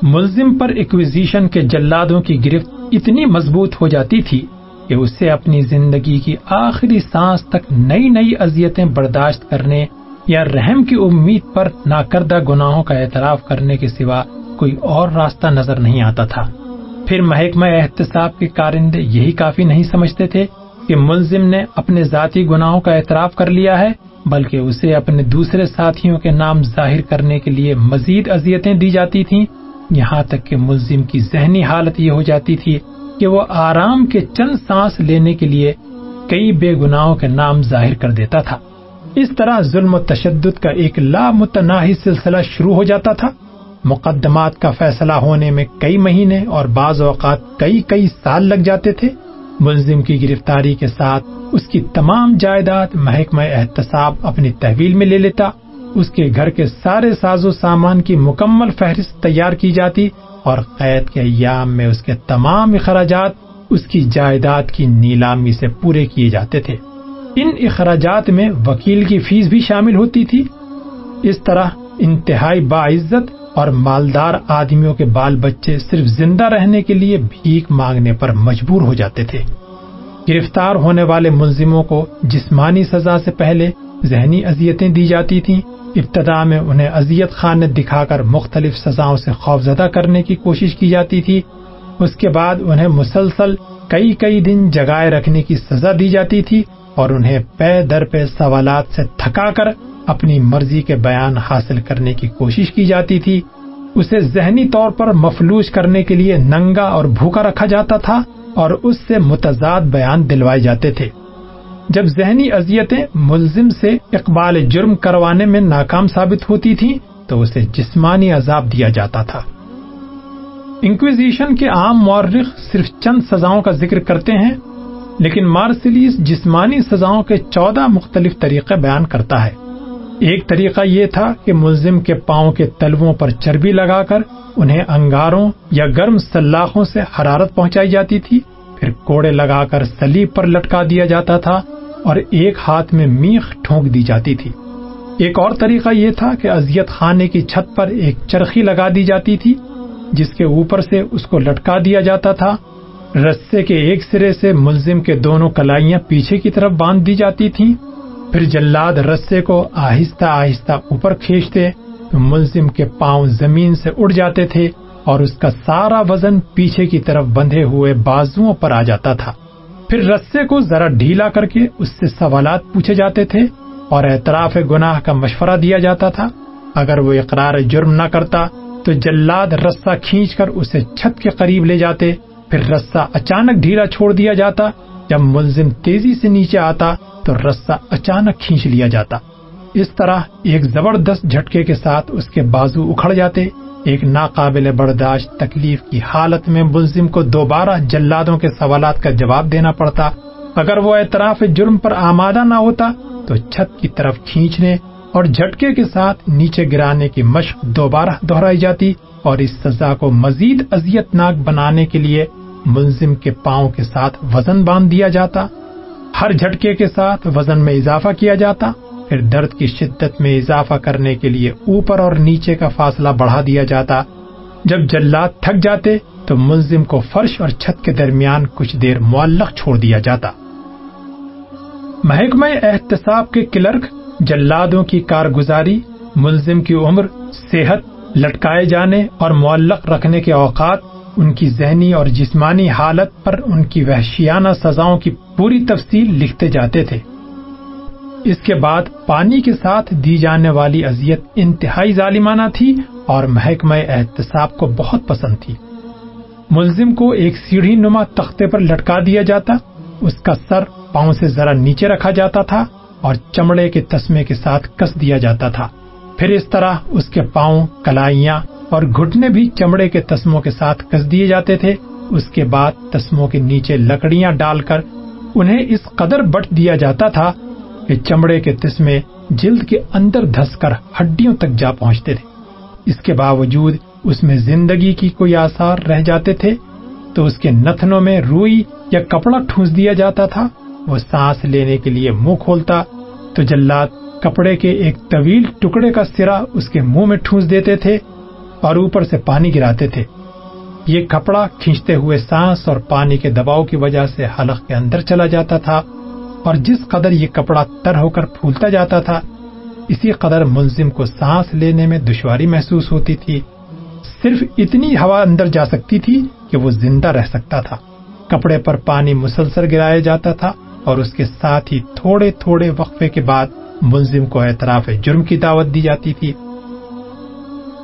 ملزم پر ایکویزیشن کے جلادوں کی گرفت اتنی مضبوط ہو جاتی تھی کہ اسے اپنی زندگی کی آخری سانس تک نئی نئی اذیتیں برداشت کرنے یا رحم کی امید پر ناکردہ گناہوں کا اعتراف کرنے کے سوا کوئی اور راستہ نظر نہیں آتا تھا۔ پھر محکمہ احتساب کے کارندے یہی کافی نہیں سمجھتے تھے کہ ملزم نے اپنے ذاتی گناہوں کا اعتراف کر لیا ہے، بلکہ اسے اپنے دوسرے ساتھیوں کے نام ظاہر کرنے کے لیے مزید اذیتیں دی جاتی تھیں۔ یہاں تک کہ ملزم کی ذہنی حالت یہ ہو جاتی تھی کہ وہ آرام کے چند سانس لینے کے لیے کئی بے گناہوں کے نام ظاہر کر دیتا تھا۔ اس طرح ظلم و تشدد کا ایک لامتناہی سلسلہ شروع ہو جاتا تھا۔ مقدمات کا فیصلہ ہونے میں کئی مہینے اور بعض اوقات کئی کئی سال لگ جاتے تھے۔ ملزم کی گرفتاری کے ساتھ اس کی تمام جائیداد محکمہ احتساب اپنی تحویل میں لے لیتا۔ اس کے گھر کے سارے ساز و سامان کی مکمل فہرست تیار کی جاتی اور قید کے ایام میں اس کے تمام اخراجات اس کی جائیداد کی نیلامی سے پورے کیے جاتے تھے۔ ان اخراجات میں وکیل کی فیس بھی شامل ہوتی تھی۔ اس طرح انتہائی باعزت اور مالدار آدمیوں کے بال بچے صرف زندہ رہنے کے لیے بھیک مانگنے پر مجبور ہو جاتے تھے۔ گرفتار ہونے والے ملزموں کو جسمانی سزا سے پہلے ذہنی اذیتیں دی جاتی تھیں۔ ابتدا میں انہیں اذیت خانے دکھا کر مختلف سزاؤں سے خوفزدہ کرنے کی کوشش کی جاتی تھی۔ اس کے بعد انہیں مسلسل کئی کئی دن جگائے رکھنے کی سزا دی جاتی تھی اور انہیں پے در پہ سوالات سے تھکا کر اپنی مرضی کے بیان حاصل کرنے کی کوشش کی جاتی تھی۔ اسے ذہنی طور پر مفلوج کرنے کے لیے ننگا اور بھوکا رکھا جاتا تھا اور اس سے متضاد بیان دلوائے جاتے تھے۔ جب ذہنی اذیتیں ملزم سے اقبال جرم کروانے میں ناکام ثابت ہوتی تھیں، تو اسے جسمانی عذاب دیا جاتا تھا۔ انکویزیشن کے عام مورخ صرف چند سزاؤں کا ذکر کرتے ہیں، لیکن مارسلیس جسمانی سزاؤں کے چودہ مختلف طریقے بیان کرتا ہے۔ ایک طریقہ یہ تھا کہ ملزم کے پاؤں کے تلووں پر چربی لگا کر انہیں انگاروں یا گرم سلاخوں سے حرارت پہنچائی جاتی تھی۔ پھر کوڑے لگا کر سلیب پر لٹکا دیا جاتا تھا اور ایک ہاتھ میں میخ ٹھونک دی جاتی تھی۔ ایک اور طریقہ یہ تھا کہ ازیت خانے کی چھت پر ایک چرخی لگا دی جاتی تھی، جس کے اوپر سے اس کو لٹکا دیا جاتا تھا۔ رسے کے ایک سرے سے ملزم کے دونوں کلائیاں پیچھے کی طرف باندھ دی جاتی تھیں۔ پھر جلاد رسے کو آہستہ آہستہ اوپر کھینچتے تو ملزم کے پاؤں زمین سے اڑ جاتے تھے اور اس کا سارا وزن پیچھے کی طرف بندھے ہوئے بازو پر آ جاتا تھا۔ پھر رسے کو ذرا ڈھیلا کر کے اس سے سوالات پوچھے جاتے تھے اور اعتراف گناہ کا مشورہ دیا جاتا تھا۔ اگر وہ اقرار جرم نہ کرتا تو جلاد رسا کھینچ کر اسے چھت کے قریب لے جاتے، پھر رسا اچانک ڈھیلا چھوڑ دیا جاتا جب ملزم تیزی سے نیچے آتا تو رسا اچانک کھینچ لیا جاتا۔ اس طرح ایک زبردست جھٹکے کے ساتھ اس کے بازو اکھڑ جاتے۔ ایک ناقابل برداشت تکلیف کی حالت میں ملزم کو دوبارہ جلادوں کے سوالات کا جواب دینا پڑتا۔ اگر وہ اعتراف جرم پر آمادہ نہ ہوتا تو چھت کی طرف کھینچنے اور جھٹکے کے ساتھ نیچے گرانے کی مشق دوبارہ دہرائی جاتی اور اس سزا کو مزید اذیت ناک بنانے کے لیے ملزم کے پاؤں کے ساتھ وزن باندھ دیا جاتا، ہر جھٹکے کے ساتھ وزن میں اضافہ کیا جاتا، پھر درد کی شدت میں اضافہ کرنے کے لیے اوپر اور نیچے کا فاصلہ بڑھا دیا جاتا۔ جب جلات تھک جاتے، تو ملزم کو فرش اور چھت کے درمیان کچھ دیر معلق چھوڑ دیا جاتا۔ محکمہ احتساب کے کلرک، جلادوں کی کارگزاری ملزم کی عمر، صحت، لٹکائے جانے اور معلق رکھنے کے اوقات ان کی ذہنی اور جسمانی حالت پر ان کی وحشیانہ سزاؤں کی پوری تفصیل لکھتے جاتے تھے۔ اس کے بعد پانی کے ساتھ دی جانے والی اذیت انتہائی ظالمانہ تھی اور محکمہ احتساب کو بہت پسند تھی۔ ملزم کو ایک سیڑھی نما تختے پر لٹکا دیا جاتا، اس کا سر پاؤں سے ذرا نیچے رکھا جاتا تھا اور چمڑے کے تسمے کے ساتھ کس دیا جاتا تھا۔ پھر اس طرح اس کے پاؤں، کلائیاں اور گھٹنے بھی چمڑے کے تسموں کے ساتھ کس دیے جاتے تھے، اس کے بعد تسموں کے نیچے لکڑیاں ڈال کر انہیں اس قدر بٹ دیا جاتا تھا کہ چمڑے کے تسمے جلد کے اندر دھس کر ہڈیوں تک جا پہنچتے تھے۔ اس کے باوجود اس میں زندگی کی کوئی آثار رہ جاتے تھے، تو اس کے نتنوں میں روئی یا کپڑا ٹھونس دیا جاتا تھا، وہ سانس لینے کے لیے منہ کھولتا تو جلات کپڑے کے ایک طویل ٹکڑے کا سرا اس کے منہ میں ٹھونس دیتے تھے اور اوپر سے پانی گراتے تھے۔ یہ کپڑا کھینچتے ہوئے سانس اور پانی کے دباؤ کی وجہ سے حلق کے اندر چلا جاتا تھا اور جس قدر یہ کپڑا تر ہو کر پھولتا جاتا تھا، اسی قدر ملزم کو سانس لینے میں دشواری محسوس ہوتی تھی۔ صرف اتنی ہوا اندر جا سکتی تھی کہ وہ زندہ رہ سکتا تھا۔ کپڑے پر پانی مسلسل گرایا جاتا تھا۔ اور اس کے ساتھ ہی تھوڑے تھوڑے وقفے کے بعد ملزم کو اعتراف جرم کی دعوت دی جاتی تھی۔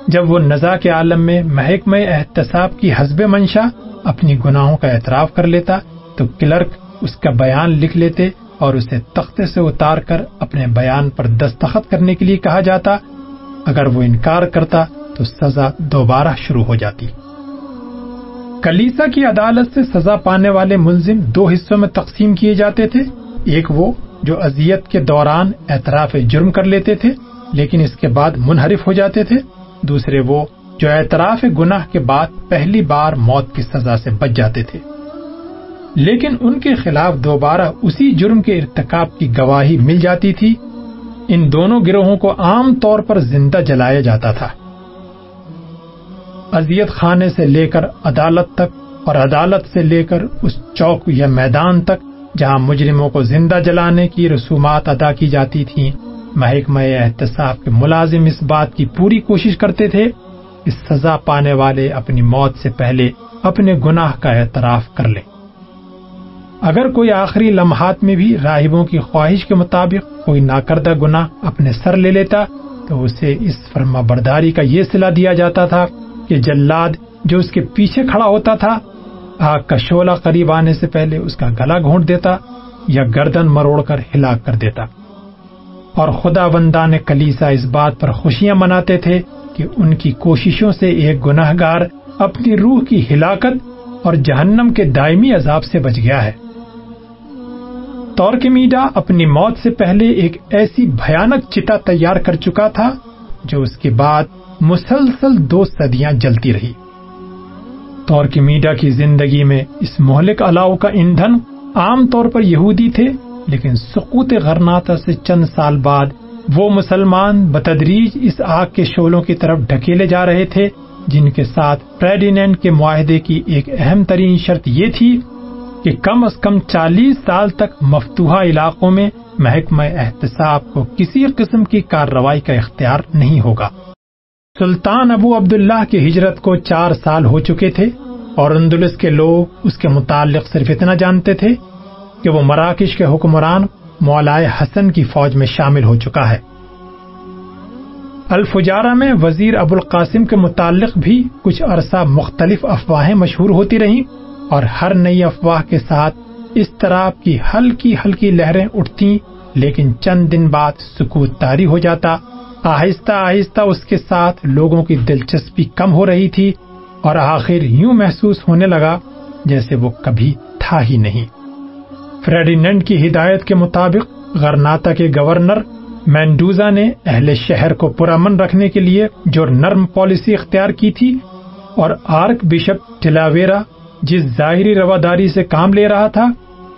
جب وہ نزا کے عالم میں محکمہ احتساب کی حزب منشا اپنی گناہوں کا اعتراف کر لیتا تو کلرک اس کا بیان لکھ لیتے اور اسے تختے سے اتار کر اپنے بیان پر دستخط کرنے کے لیے کہا جاتا۔ اگر وہ انکار کرتا تو سزا دوبارہ شروع ہو جاتی۔ کلیسا کی عدالت سے سزا پانے والے ملزم دو حصوں میں تقسیم کیے جاتے تھے۔ ایک وہ جو اذیت کے دوران اعتراف جرم کر لیتے تھے، لیکن اس کے بعد منحرف ہو جاتے تھے۔ دوسرے وہ جو اعتراف گناہ کے بعد پہلی بار موت کی سزا سے بچ جاتے تھے۔ لیکن ان کے خلاف دوبارہ اسی جرم کے ارتکاب کی گواہی مل جاتی تھی۔ ان دونوں گروہوں کو عام طور پر زندہ جلایا جاتا تھا۔ ازیت خانے سے لے کر عدالت تک اور عدالت سے لے کر اس چوک یا میدان تک جہاں مجرموں کو زندہ جلانے کی رسومات ادا کی جاتی تھیں، محکمہ احتساب کے ملازم اس بات کی پوری کوشش کرتے تھے کہ سزا پانے والے اپنی موت سے پہلے اپنے گناہ کا اعتراف کر لیں۔ اگر کوئی آخری لمحات میں بھی راہبوں کی خواہش کے مطابق کوئی ناکردہ گناہ اپنے سر لے لیتا، تو اسے اس فرما برداری کا یہ صلاح دیا جاتا تھا کہ جلاد جو اس کے پیچھے کھڑا ہوتا تھا، آگ کا شولہ قریب آنے سے پہلے اس کا گلا گھونٹ دیتا یا گردن مروڑ کر ہلاک کر دیتا۔ اور خدا بندان کلیسا اس بات پر خوشیاں مناتے تھے کہ ان کی کوششوں سے ایک گناہ گار اپنی روح کی ہلاکت اور جہنم کے دائمی عذاب سے بچ گیا ہے۔ تور کے میڈا اپنی موت سے پہلے ایک ایسی بھیانک چتا تیار کر چکا تھا جو اس کے بعد مسلسل دو صدیاں جلتی رہی۔ تور کی میڈا کی زندگی میں اس مہلک الاؤ کا ایندھن عام طور پر یہودی تھے، لیکن سقوط غرناتا سے چند سال بعد وہ مسلمان بتدریج اس آگ کے شولوں کی طرف ڈھکیلے جا رہے تھے، جن کے ساتھ پریڈینٹ کے معاہدے کی ایک اہم ترین شرط یہ تھی کہ کم از کم چالیس سال تک مفتوحہ علاقوں میں محکمہ احتساب کو کسی قسم کی کارروائی کا اختیار نہیں ہوگا۔ سلطان ابو عبداللہ کی ہجرت کو چار سال ہو چکے تھے اور اندلس کے لوگ اس کے متعلق صرف اتنا جانتے تھے کہ وہ مراکش کے حکمران مولائے حسن کی فوج میں شامل ہو چکا ہے۔ الفجارہ میں وزیر ابو القاسم کے متعلق بھی کچھ عرصہ مختلف افواہیں مشہور ہوتی رہیں اور ہر نئی افواہ کے ساتھ اس طرح کی ہلکی ہلکی لہریں اٹھتی لیکن چند دن بعد سکوت تاری ہو جاتا۔ آہستہ آہستہ اس کے ساتھ لوگوں کی دلچسپی کم ہو رہی تھی اور آخر یوں محسوس ہونے لگا جیسے وہ کبھی تھا ہی نہیں۔ فریڈینڈ کی ہدایت کے مطابق غرناتا کے گورنر مینڈوزا نے اہل شہر کو پرامن رکھنے کے لیے جو نرم پالیسی اختیار کی تھی اور آرک بشپ ٹلاویرا جس ظاہری رواداری سے کام لے رہا تھا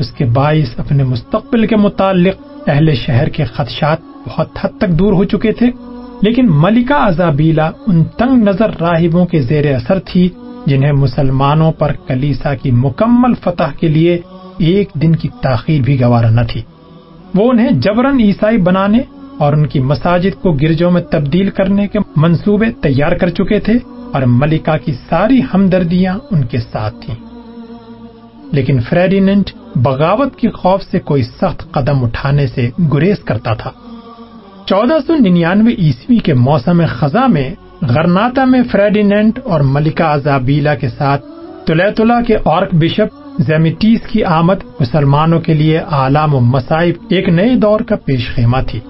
اس کے باعث اپنے مستقبل کے متعلق اہل شہر کے خدشات بہت حد تک دور ہو چکے تھے۔ لیکن ملکہ ازابیلا ان تنگ نظر راہبوں کے زیر اثر تھی، جنہیں مسلمانوں پر کلیسا کی مکمل فتح کے لیے ایک دن کی تاخیر بھی گوارا نہ تھی۔ وہ انہیں جبرن عیسائی بنانے اور ان کی مساجد کو گرجوں میں تبدیل کرنے کے منصوبے تیار کر چکے تھے اور ملکہ کی ساری ہمدردیاں ان کے ساتھ تھیں۔ لیکن فریڈینٹ بغاوت کی خوف سے کوئی سخت قدم اٹھانے سے گریز کرتا تھا۔ چودہ سو ننانوے عیسوی کے موسم خزاں میں غرناتا میں فریڈینٹ اور ملکہ ازابیلا کے ساتھ تلیتلا کے آرک بشپ زیمیٹیس کی آمد مسلمانوں کے لیے عالم و مصائب ایک نئے دور کا پیش خیمہ تھی۔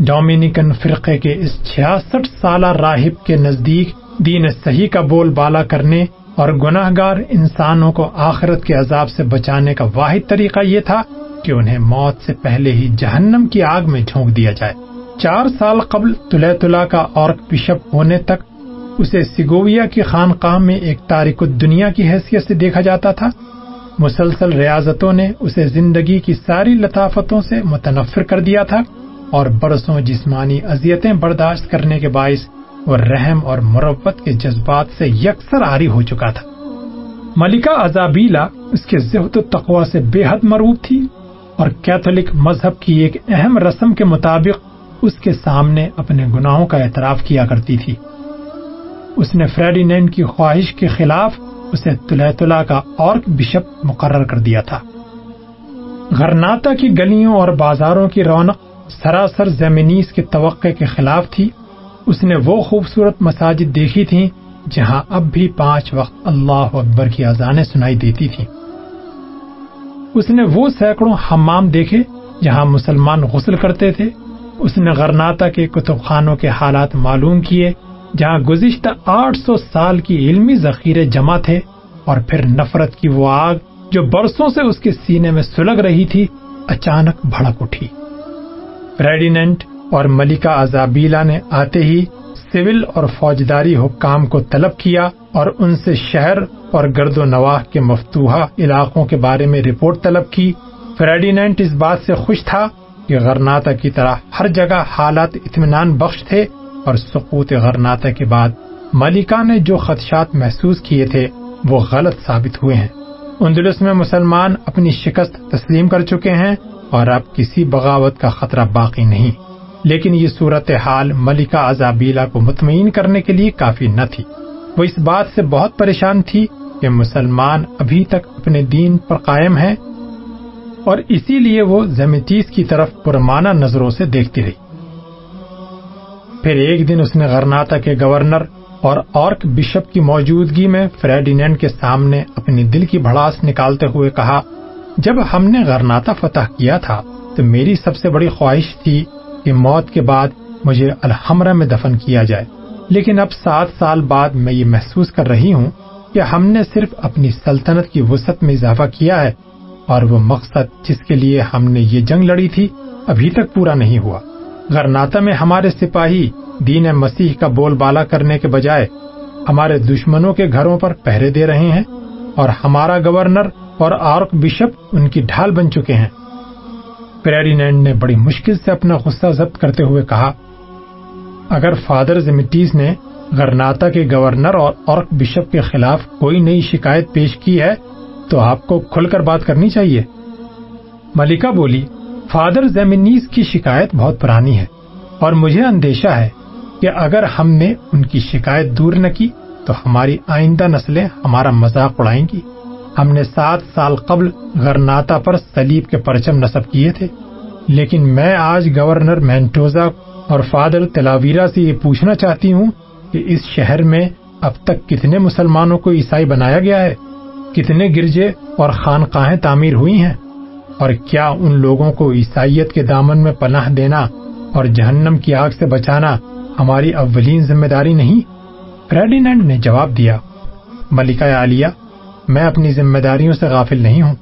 ڈومینیکن فرقے کے اس چھیاسٹھ سالہ راہب کے نزدیک دین صحیح کا بول بالا کرنے اور گناہ گار انسانوں کو آخرت کے عذاب سے بچانے کا واحد طریقہ یہ تھا کہ انہیں موت سے پہلے ہی جہنم کی آگ میں جھونک دیا جائے۔ چار سال قبل تلا کا اور بشپ ہونے تک اسے سگویا کی خانقاہ میں ایک تاریخ دنیا کی حیثیت سے دیکھا جاتا تھا۔ مسلسل ریاضتوں نے اسے زندگی کی ساری لطافتوں سے متنفر کر دیا تھا اور برسوں جسمانی اذیتیں برداشت کرنے کے باعث وہ رحم اور مربت کے جذبات سے یکسر آری ہو چکا تھا۔ ملکہ ازابیلا اس کے زہد و تقوا سے بے حد مروب تھی اور کیتھولک مذہب کی ایک اہم رسم کے مطابق اس کے سامنے اپنے گناہوں کا اعتراف کیا کرتی تھی۔ اس نے فریڈینینڈ کی خواہش کے خلاف اسے تلا کا اور بشپ مقرر کر دیا تھا۔ غرناتا کی گلیوں اور بازاروں کی رونق سراسر زمینیس کے توقع کے خلاف تھی۔ اس نے وہ خوبصورت مساجد دیکھی تھی جہاں اب بھی پانچ وقت اللہ اکبر کی اذانیں سنائی دیتی تھی اس نے وہ سینکڑوں حمام دیکھے جہاں مسلمان غسل کرتے تھے۔ اس نے غرناتا کے کتب خانوں کے حالات معلوم کیے جہاں گزشتہ آٹھ سو سال کی علمی ذخیرے جمع تھے اور پھر نفرت کی وہ آگ جو برسوں سے اس کے سینے میں سلگ رہی تھی اچانک بھڑک اٹھی۔ ریڈینٹ اور ملکہ ازابیلا نے آتے ہی سول اور فوجداری حکام کو طلب کیا اور ان سے شہر اور گرد و نواح کے مفتوحہ علاقوں کے بارے میں رپورٹ طلب کی۔ فریڈینٹ اس بات سے خوش تھا کہ غرناتا کی طرح ہر جگہ حالات اطمینان بخش تھے اور سقوط غرناتا کے بعد ملکہ نے جو خدشات محسوس کیے تھے وہ غلط ثابت ہوئے ہیں۔ اندلس میں مسلمان اپنی شکست تسلیم کر چکے ہیں اور اب کسی بغاوت کا خطرہ باقی نہیں۔ لیکن یہ صورت حال ملکہ ازابیلا کو مطمئن کرنے کے لیے کافی نہ تھی۔ وہ اس بات سے بہت پریشان تھی کہ مسلمان ابھی تک اپنے دین پر قائم ہیں اور اسی لیے وہ زمیتیس کی طرف پرمانہ نظروں سے دیکھتی رہی۔ پھر ایک دن اس نے غرناتا کے گورنر اور آرک بشپ کی موجودگی میں فریڈینینڈ کے سامنے اپنی دل کی بھڑاس نکالتے ہوئے کہا، جب ہم نے غرناتا فتح کیا تھا تو میری سب سے بڑی خواہش تھی کہ موت کے بعد مجھے الحمرہ میں دفن کیا جائے۔ لیکن اب سات سال بعد میں یہ محسوس کر رہی ہوں کہ ہم نے صرف اپنی سلطنت کی وسعت میں اضافہ کیا ہے اور وہ مقصد جس کے لیے ہم نے یہ جنگ لڑی تھی ابھی تک پورا نہیں ہوا۔ غرناتا میں ہمارے سپاہی دین مسیح کا بول بالا کرنے کے بجائے ہمارے دشمنوں کے گھروں پر پہرے دے رہے ہیں اور ہمارا گورنر اور آرک بشپ ان کی ڈھال بن چکے ہیں۔ پیریڈینڈ نے بڑی مشکل سے اپنا غصہ ضبط کرتے ہوئے کہا، اگر فادر زمیٹیز نے غرناتا کے گورنر اور اورک بشپ کے خلاف کوئی نئی شکایت پیش کی ہے، تو آپ کو کھل کر بات کرنی چاہیے۔ ملکہ بولی، فادر زمینیز کی شکایت بہت پرانی ہے اور مجھے اندیشہ ہے کہ اگر ہم نے ان کی شکایت دور نہ کی، تو ہماری آئندہ نسلیں ہمارا مذاق اڑائیں گی۔ ہم نے سات سال قبل غرناتا پر سلیب کے پرچم نصب کیے تھے، لیکن میں آج گورنر مینٹوزا اور فادر تلاویرا سے یہ پوچھنا چاہتی ہوں کہ اس شہر میں اب تک کتنے مسلمانوں کو عیسائی بنایا گیا ہے؟ کتنے گرجے اور خانقاہیں تعمیر ہوئی ہیں؟ اور کیا ان لوگوں کو عیسائیت کے دامن میں پناہ دینا اور جہنم کی آگ سے بچانا ہماری اولین ذمہ داری نہیں؟ فریڈینڈ نے جواب دیا، ملکہ عالیہ میں اپنی ذمہ داریوں سے غافل نہیں ہوں۔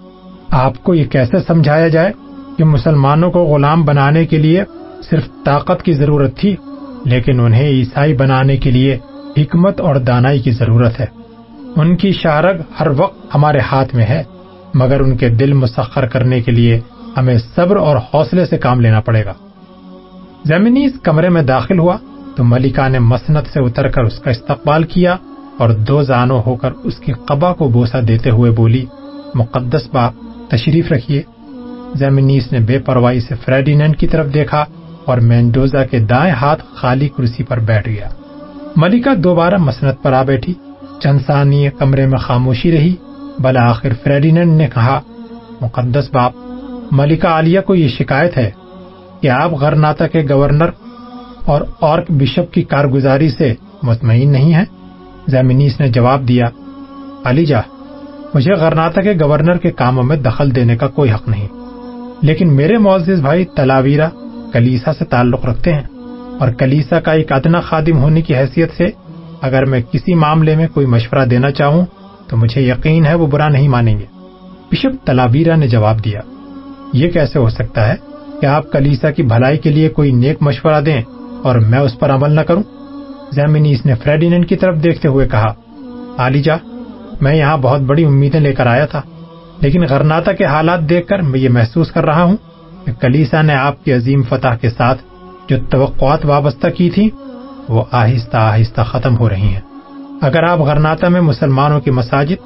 آپ کو یہ کیسے سمجھایا جائے کہ مسلمانوں کو غلام بنانے کے لیے صرف طاقت کی ضرورت تھی، لیکن انہیں عیسائی بنانے کے لیے حکمت اور دانائی کی ضرورت ہے۔ ان کی شارگ ہر وقت ہمارے ہاتھ میں ہے، مگر ان کے دل مسخر کرنے کے لیے ہمیں صبر اور حوصلے سے کام لینا پڑے گا۔ زمینی اس کمرے میں داخل ہوا تو ملکہ نے مسنت سے اتر کر اس کا استقبال کیا۔ اور دو زانوں ہو کر اس کی قبا کو بوسا دیتے ہوئے بولی، مقدس باپ، تشریف رکھیے۔ زمینیس نے بے پرواہی سے فریڈینڈ کی طرف دیکھا اور مینڈوزا کے دائیں ہاتھ خالی کرسی پر بیٹھ گیا۔ ملکہ دوبارہ مسنت پر آ بیٹھی۔ چند ثانی کمرے میں خاموشی رہی۔ بلا آخر فریڈینڈ نے کہا، مقدس باپ، ملکہ عالیہ کو یہ شکایت ہے کہ آپ غرناتا کے گورنر اور اورک بشپ کی کارگزاری سے مطمئن نہیں ہیں؟ زمینیس نے جواب دیا، علی جا، مجھے غرناتا کے گورنر کے کاموں میں دخل دینے کا کوئی حق نہیں، لیکن میرے معزز بھائی تلاویرا کلیسا سے تعلق رکھتے ہیں اور کلیسا کا ایک ادنا خادم ہونے کی حیثیت سے اگر میں کسی معاملے میں کوئی مشورہ دینا چاہوں تو مجھے یقین ہے وہ برا نہیں مانیں گے۔ بشپ تلاویرا نے جواب دیا، یہ کیسے ہو سکتا ہے کہ آپ کلیسا کی بھلائی کے لیے کوئی نیک مشورہ دیں اور میں اس پر عمل نہ کروں؟ زمینی نے فریڈینڈ کی طرف دیکھتے ہوئے کہا علی جا، میں یہاں بہت بڑی امیدیں لے کر آیا تھا، لیکن غرناتا کے حالات دیکھ کر میں یہ محسوس کر رہا ہوں کہ کلیسا نے آپ کی عظیم فتح کے ساتھ جو توقعات وابستہ کی تھی وہ آہستہ آہستہ ختم ہو رہی ہیں۔ اگر آپ غرناتا میں مسلمانوں کی مساجد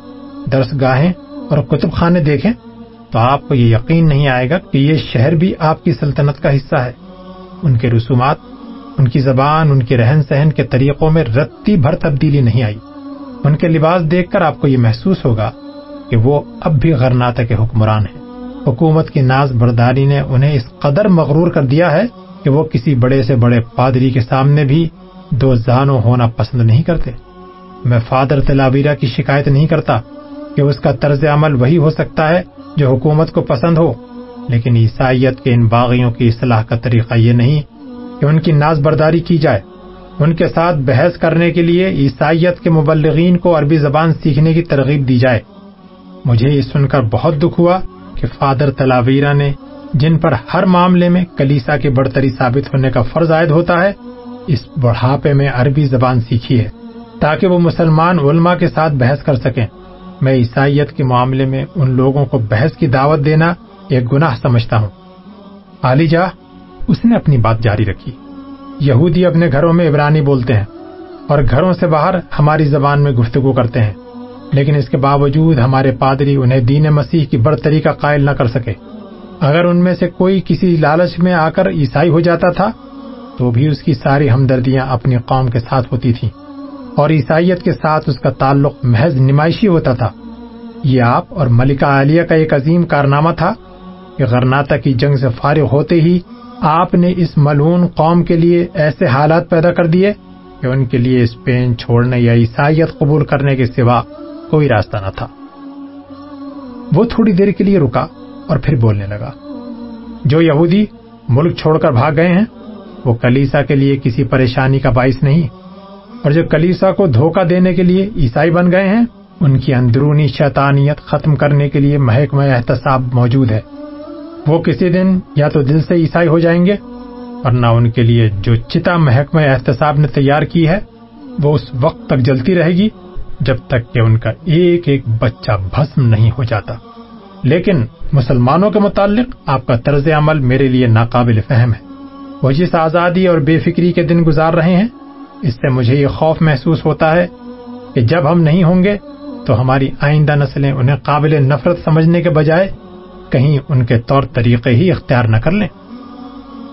درس گاہیں اور کتب خانے دیکھیں، تو آپ کو یہ یقین نہیں آئے گا کہ یہ شہر بھی آپ کی سلطنت کا حصہ ہے۔ ان کے رسومات ان کی زبان، ان کے رہن سہن کے طریقوں میں رتی بھر تبدیلی نہیں آئی۔ ان کے لباس دیکھ کر آپ کو یہ محسوس ہوگا کہ وہ اب بھی غرناتا کے حکمران ہیں۔ حکومت کی ناز برداری نے انہیں اس قدر مغرور کر دیا ہے کہ وہ کسی بڑے سے بڑے پادری کے سامنے بھی دو زانو ہونا پسند نہیں کرتے۔ میں فادر تلاویرا کی شکایت نہیں کرتا کہ اس کا طرز عمل وہی ہو سکتا ہے جو حکومت کو پسند ہو، لیکن عیسائیت کے ان باغیوں کی اصلاح کا طریقہ یہ نہیں کہ ان کی ناز برداری کی جائے۔ ان کے ساتھ بحث کرنے کے لیے عیسائیت کے مبلغین کو عربی زبان سیکھنے کی ترغیب دی جائے۔ مجھے یہ سن کر بہت دکھ ہوا کہ فادر تلاویرا نے، جن پر ہر معاملے میں کلیسا کی بڑھتری ثابت ہونے کا فرض عائد ہوتا ہے، اس بڑھاپے میں عربی زبان سیکھی ہے، تاکہ وہ مسلمان علماء کے ساتھ بحث کر سکیں۔ میں عیسائیت کے معاملے میں ان لوگوں کو بحث کی دعوت دینا ایک گناہ سمجھتا ہوں۔ علی جا اس نے اپنی بات جاری رکھی۔ یہودی اپنے گھروں میں عبرانی بولتے ہیں اور گھروں سے باہر ہماری زبان میں گفتگو کرتے ہیں، لیکن اس کے باوجود ہمارے پادری انہیں دین مسیح کی برتری کا قائل نہ کر سکے۔ اگر ان میں سے کوئی کسی لالچ میں آ کر عیسائی ہو جاتا تھا، تو بھی اس کی ساری ہمدردیاں اپنی قوم کے ساتھ ہوتی تھیں۔ اور عیسائیت کے ساتھ اس کا تعلق محض نمائشی ہوتا تھا۔ یہ آپ اور ملکہ عالیہ کا ایک عظیم کارنامہ تھا کہ غرناتا کی جنگ سے فارغ ہوتے ہی آپ نے اس ملون قوم کے لیے ایسے حالات پیدا کر دیے کہ ان کے لیے اسپین چھوڑنے یا عیسائیت قبول کرنے کے سوا کوئی راستہ نہ تھا۔ وہ تھوڑی دیر کے لیے رکا اور پھر بولنے لگا۔ جو یہودی ملک چھوڑ کر بھاگ گئے ہیں، وہ کلیسا کے لیے کسی پریشانی کا باعث نہیں۔ اور جو کلیسا کو دھوکہ دینے کے لیے عیسائی بن گئے ہیں، ان کی اندرونی شیطانیت ختم کرنے کے لیے محکمہ احتساب موجود ہے۔ وہ کسی دن یا تو دل سے عیسائی ہو جائیں گے اور نہ ان کے لیے جو چتا محکمہ احتساب نے تیار کی ہے، وہ اس وقت تک جلتی رہے گی جب تک کہ ان کا ایک ایک بچہ بھسم نہیں ہو جاتا۔ لیکن مسلمانوں کے متعلق آپ کا طرز عمل میرے لیے ناقابل فہم ہے۔ وہ جس آزادی اور بے فکری کے دن گزار رہے ہیں، اس سے مجھے یہ خوف محسوس ہوتا ہے کہ جب ہم نہیں ہوں گے، تو ہماری آئندہ نسلیں انہیں قابل نفرت سمجھنے کے بجائے کہیں ان کے طور طریقے ہی اختیار نہ کر لیں۔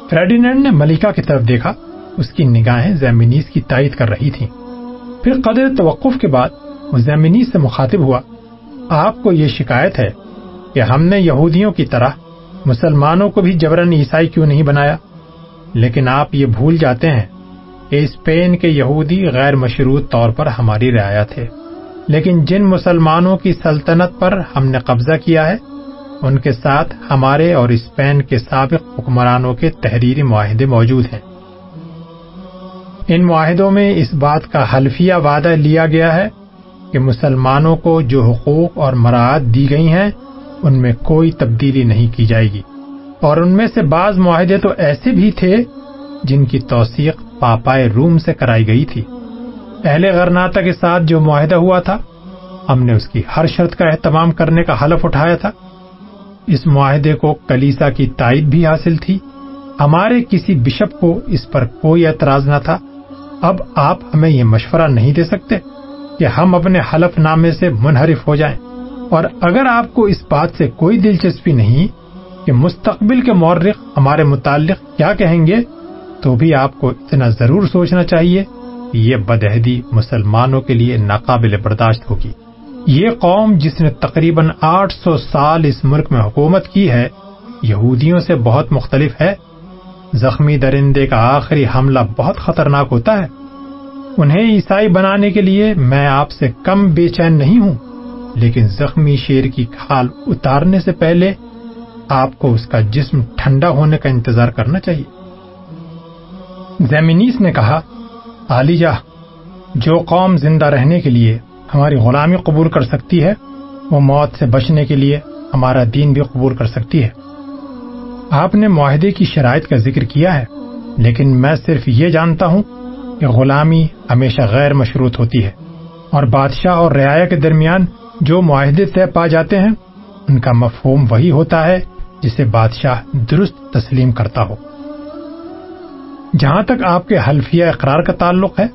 فریڈینڈ نے ملکہ کی طرف دیکھا، اس کی نگاہیں زیمینیز کی تائید کر رہی تھیں۔ پھر قدر توقف کے بعد وہ زیمینیز سے مخاطب ہوا، آپ کو یہ شکایت ہے کہ ہم نے یہودیوں کی طرح مسلمانوں کو بھی جبرن عیسائی کیوں نہیں بنایا؟ لیکن آپ یہ بھول جاتے ہیں کہ اسپین کے یہودی غیر مشروط طور پر ہماری رعایا تھے لیکن جن مسلمانوں کی سلطنت پر ہم نے قبضہ کیا ہے ان کے ساتھ ہمارے اور اسپین کے سابق حکمرانوں کے تحریری معاہدے موجود ہیں۔ ان معاہدوں میں اس بات کا حلفیہ وعدہ لیا گیا ہے کہ مسلمانوں کو جو حقوق اور مراعات دی گئی ہیں، ان میں کوئی تبدیلی نہیں کی جائے گی۔ اور ان میں سے بعض معاہدے تو ایسے بھی تھے جن کی توثیق پاپائے روم سے کرائی گئی تھی۔ اہل غرناتا کے ساتھ جو معاہدہ ہوا تھا، ہم نے اس کی ہر شرط کا اہتمام کرنے کا حلف اٹھایا تھا۔ اس معاہدے کو کلیسا کی تائید بھی حاصل تھی۔ ہمارے کسی بشپ کو اس پر کوئی اعتراض نہ تھا۔ اب آپ ہمیں یہ مشورہ نہیں دے سکتے کہ ہم اپنے حلف نامے سے منحرف ہو جائیں۔ اور اگر آپ کو اس بات سے کوئی دلچسپی نہیں کہ مستقبل کے مورخ ہمارے متعلق کیا کہیں گے، تو بھی آپ کو اتنا ضرور سوچنا چاہیے کہ یہ بدہدی مسلمانوں کے لیے ناقابل برداشت ہوگی۔ یہ قوم جس نے تقریباً آٹھ سو سال اس ملک میں حکومت کی ہے، یہودیوں سے بہت مختلف ہے۔ زخمی درندے کا آخری حملہ بہت خطرناک ہوتا ہے۔ انہیں عیسائی بنانے کے لیے میں آپ سے کم بے چین نہیں ہوں، لیکن زخمی شیر کی کھال اتارنے سے پہلے آپ کو اس کا جسم ٹھنڈا ہونے کا انتظار کرنا چاہیے۔ زیمینیس نے کہا، عالیجہ، جو قوم زندہ رہنے کے لیے ہماری غلامی قبول کر سکتی ہے، وہ موت سے بچنے کے لیے ہمارا دین بھی قبول کر سکتی ہے۔ آپ نے معاہدے کی شرائط کا ذکر کیا ہے، لیکن میں صرف یہ جانتا ہوں کہ غلامی ہمیشہ غیر مشروط ہوتی ہے۔ اور بادشاہ اور رعایا کے درمیان جو معاہدے طے پا جاتے ہیں، ان کا مفہوم وہی ہوتا ہے جسے بادشاہ درست تسلیم کرتا ہو۔ جہاں تک آپ کے حلفیہ اقرار کا تعلق ہے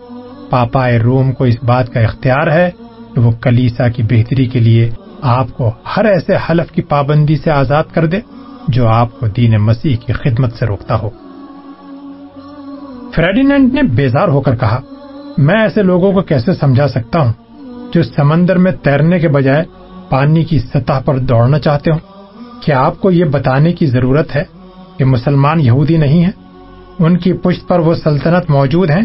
پاپا روم کو اس بات کا اختیار ہے کہ وہ کلیسا کی بہتری کے لیے آپ کو ہر ایسے حلف کی پابندی سے آزاد کر دے جو آپ کو دین مسیح کی خدمت سے روکتا ہو۔ فریڈینڈ نے بیزار ہو کر کہا، میں ایسے لوگوں کو کیسے سمجھا سکتا ہوں جو سمندر میں تیرنے کے بجائے پانی کی سطح پر دوڑنا چاہتے ہوں؟ کیا آپ کو یہ بتانے کی ضرورت ہے کہ مسلمان یہودی نہیں ہیں؟ ان کی پشت پر وہ سلطنت موجود ہیں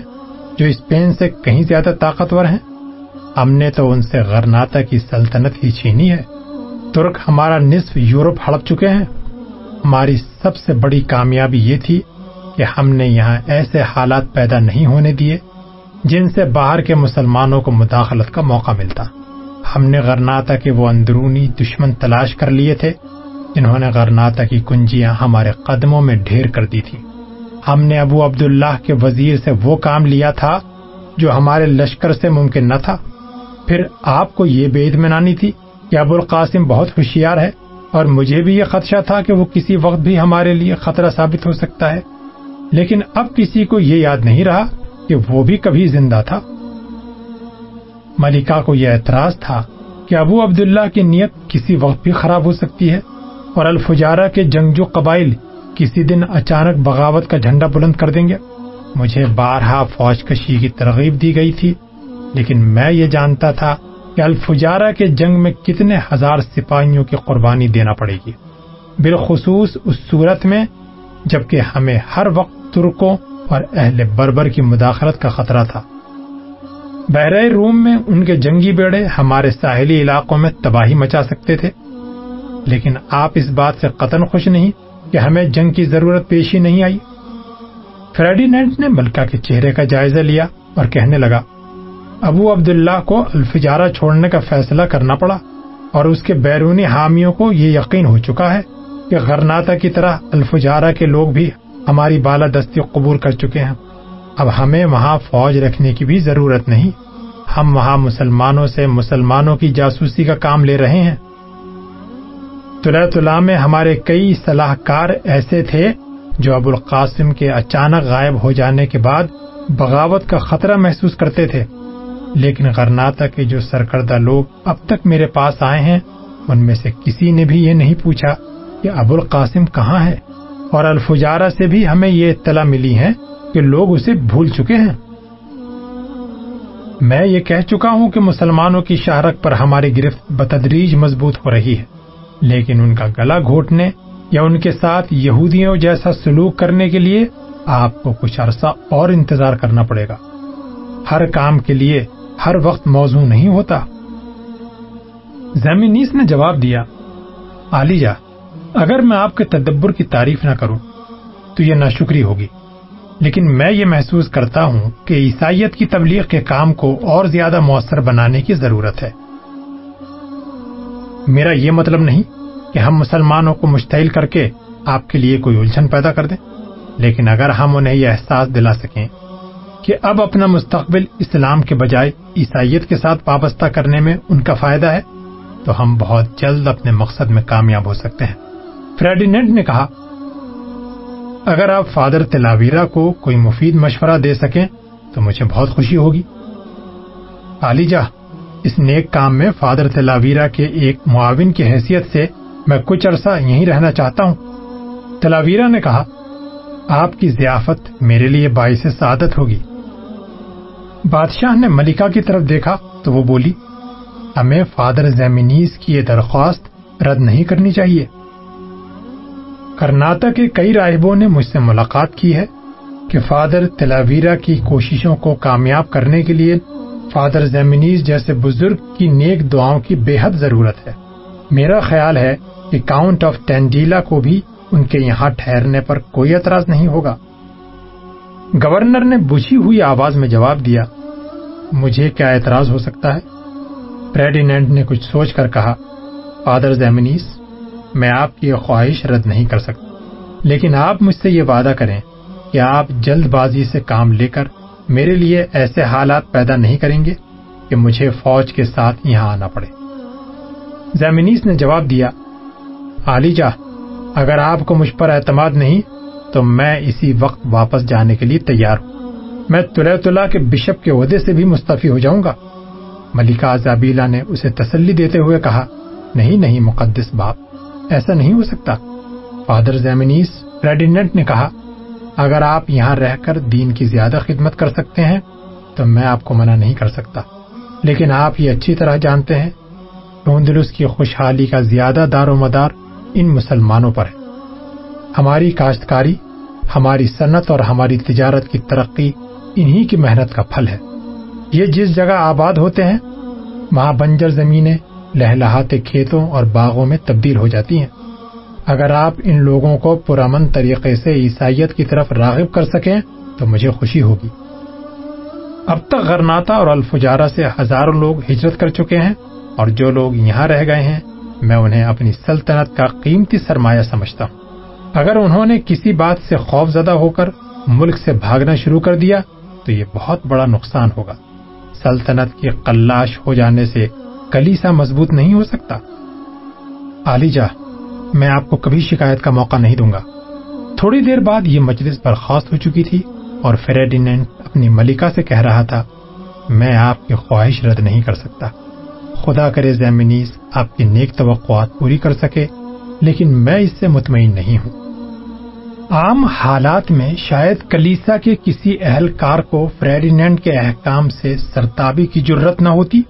جو اسپین سے کہیں زیادہ طاقتور ہیں؟ ہم نے تو ان سے غرناتا کی سلطنت ہی چھینی ہے۔ ترک ہمارا نصف یورپ ہڑپ چکے ہیں۔ ہماری سب سے بڑی کامیابی یہ تھی کہ ہم نے یہاں ایسے حالات پیدا نہیں ہونے دیے جن سے باہر کے مسلمانوں کو مداخلت کا موقع ملتا۔ ہم نے غرناتا کے وہ اندرونی دشمن تلاش کر لیے تھے جنہوں نے غرناتا کی کنجیاں ہمارے قدموں میں ڈھیر کر دی تھی ہم نے ابو عبداللہ کے وزیر سے وہ کام لیا تھا جو ہمارے لشکر سے ممکن نہ تھا۔ پھر آپ کو یہ بے اطمینانی تھی کہ ابو القاسم بہت ہوشیار ہے اور مجھے بھی یہ خدشہ تھا کہ وہ کسی وقت بھی ہمارے لیے خطرہ ثابت ہو سکتا ہے۔ لیکن اب کسی کو یہ یاد نہیں رہا کہ وہ بھی کبھی زندہ تھا۔ ملکہ کو یہ اعتراض تھا کہ ابو عبداللہ کی نیت کسی وقت بھی خراب ہو سکتی ہے اور الفجارہ کے جنگجو قبائل کسی دن اچانک بغاوت کا جھنڈا بلند کر دیں گے۔ مجھے بارہا فوج کشی کی ترغیب دی گئی تھی۔ لیکن میں یہ جانتا تھا کہ الفجارہ کے جنگ میں کتنے ہزار سپاہیوں کی قربانی دینا پڑے گی۔ بالخصوص اس صورت میں، جبکہ ہمیں ہر وقت ترکوں اور اہل بربر کی مداخلت کا خطرہ تھا۔ بحر روم میں ان کے جنگی بیڑے ہمارے ساحلی علاقوں میں تباہی مچا سکتے تھے۔ لیکن آپ اس بات سے قطن خوش نہیں کہ ہمیں جنگ کی ضرورت پیش ہی نہیں آئی۔ فریڈینٹ نے ملکہ کے چہرے کا جائزہ لیا اور کہنے لگا ابو عبداللہ کو الفجارہ چھوڑنے کا فیصلہ کرنا پڑا اور اس کے بیرونی حامیوں کو یہ یقین ہو چکا ہے کہ غرناتا کی طرح الفجارہ کے لوگ بھی ہماری بالا دستی قبول کر چکے ہیں۔ اب ہمیں وہاں فوج رکھنے کی بھی ضرورت نہیں۔ ہم وہاں مسلمانوں سے مسلمانوں کی جاسوسی کا کام لے رہے ہیں۔ طلع میں ہمارے کئی صلاح کار ایسے تھے جو ابو القاسم کے اچانک غائب ہو جانے کے بعد بغاوت کا خطرہ محسوس کرتے تھے۔ لیکن غرناتا کے جو سرکردہ لوگ اب تک میرے پاس آئے ہیں، ان میں سے کسی نے بھی یہ نہیں پوچھا کہ ابو القاسم کہاں ہے۔ اور الفجارہ سے بھی ہمیں یہ اطلاع ملی ہے کہ لوگ اسے بھول چکے ہیں۔ میں یہ کہہ چکا ہوں کہ مسلمانوں کی شہرک پر ہماری گرفت بتدریج مضبوط ہو رہی ہے، لیکن ان کا گلا گھوٹنے یا ان کے ساتھ یہودیوں جیسا سلوک کرنے کے لیے آپ کو کچھ عرصہ اور انتظار کرنا پڑے گا۔ ہر کام کے لیے ہر وقت موضوع نہیں ہوتا۔ زمینیس نے جواب دیا جا، اگر میں آپ کے تدبر کی تعریف نہ کروں تو یہ ناشکری ہوگی۔ لیکن میں یہ محسوس کرتا ہوں کہ عیسائیت کی تبلیغ کے کام کو اور زیادہ مؤثر بنانے کی ضرورت ہے۔ میرا یہ مطلب نہیں کہ ہم مسلمانوں کو مشتعل کر کے آپ کے لیے کوئی الجھن پیدا کر دیں، لیکن اگر ہم انہیں یہ احساس دلا سکیں کہ اب اپنا مستقبل اسلام کے بجائے عیسائیت کے ساتھ وابستہ کرنے میں ان کا فائدہ ہے، تو ہم بہت جلد اپنے مقصد میں کامیاب ہو سکتے ہیں۔ فریڈینٹ نے کہا، اگر آپ فادر تلاویرا کو کوئی مفید مشورہ دے سکیں تو مجھے بہت خوشی ہوگی۔ علی جا اس نیک کام میں فادر تلاویرا کے ایک معاون کی حیثیت سے میں کچھ عرصہ یہیں رہنا چاہتا ہوں۔ تلاویرا نے کہا، آپ کی ضیافت میرے لیے باعث سعادت ہوگی۔ بادشاہ نے ملکہ کی طرف دیکھا تو وہ بولی، ہمیں فادر زیمنیز کی یہ درخواست رد نہیں کرنی چاہیے۔ کرناٹک کے کئی راہبوں نے مجھ سے ملاقات کی ہے کہ فادر تلاویرا کی کوششوں کو کامیاب کرنے کے لیے فادر زیمنیز جیسے بزرگ کی نیک دعاؤں کی بے حد ضرورت ہے۔ میرا خیال ہے کہ کاؤنٹ آف ٹینڈیلا کو بھی ان کے یہاں ٹھہرنے پر کوئی اعتراض نہیں ہوگا۔ گورنر نے بجھی ہوئی آواز میں جواب دیا، مجھے کیا اعتراض ہو سکتا ہے؟ پریڈینٹ نے کچھ سوچ کر کہا، فادر زیمنیز، میں آپ کی خواہش رد نہیں کر سکتا۔ لیکن آپ مجھ سے یہ وعدہ کریں کہ آپ جلد بازی سے کام لے کر میرے لیے ایسے حالات پیدا نہیں کریں گے کہ مجھے فوج کے ساتھ یہاں آنا پڑے۔ زیمنیس نے جواب دیا علی جا، اگر آپ کو مجھ پر اعتماد نہیں تو میں اسی وقت واپس جانے کے لیے تیار ہوں۔ میں تلے تلا کے بشپ کے عہدے سے بھی مستفی ہو جاؤں گا۔ ملکہ زابیلا نے اسے تسلی دیتے ہوئے کہا، نہیں نہیں مقدس باپ، ایسا نہیں ہو سکتا۔ فادر زیمنیس ریڈینٹ نے کہا، اگر آپ یہاں رہ کر دین کی زیادہ خدمت کر سکتے ہیں، تو میں آپ کو منع نہیں کر سکتا۔ لیکن آپ یہ اچھی طرح جانتے ہیں ٹوندلس کی خوشحالی کا زیادہ دار و مدار ان مسلمانوں پر ہے۔ ہماری کاشتکاری، ہماری صنعت اور ہماری تجارت کی ترقی انہی کی محنت کا پھل ہے۔ یہ جس جگہ آباد ہوتے ہیں، وہاں بنجر زمینیں لہلاتے کھیتوں اور باغوں میں تبدیل ہو جاتی ہیں۔ اگر آپ ان لوگوں کو پرامن طریقے سے عیسائیت کی طرف راغب کر سکیں، تو مجھے خوشی ہوگی۔ اب تک غرناتا اور الفجارہ سے ہزاروں لوگ ہجرت کر چکے ہیں اور جو لوگ یہاں رہ گئے ہیں، میں انہیں اپنی سلطنت کا قیمتی سرمایہ سمجھتا ہوں۔ اگر انہوں نے کسی بات سے خوف زدہ ہو کر ملک سے بھاگنا شروع کر دیا تو یہ بہت بڑا نقصان ہوگا۔ سلطنت کی قلاش ہو جانے سے کلیسا مضبوط نہیں ہو سکتا۔ علی جا، میں آپ کو کبھی شکایت کا موقع نہیں دوں گا۔ تھوڑی دیر بعد یہ مجلس برخاست ہو چکی تھی اور فریڈینٹ اپنی ملکہ سے کہہ رہا تھا، میں آپ کی خواہش رد نہیں کر سکتا۔ خدا کرے زیمنیز آپ کی نیک توقعات پوری کر سکے، لیکن میں اس سے مطمئن نہیں ہوں۔ عام حالات میں شاید کلیسا کے کسی اہلکار کو فریڈینٹ کے احکام سے سرتابی کی ضرورت نہ ہوتی،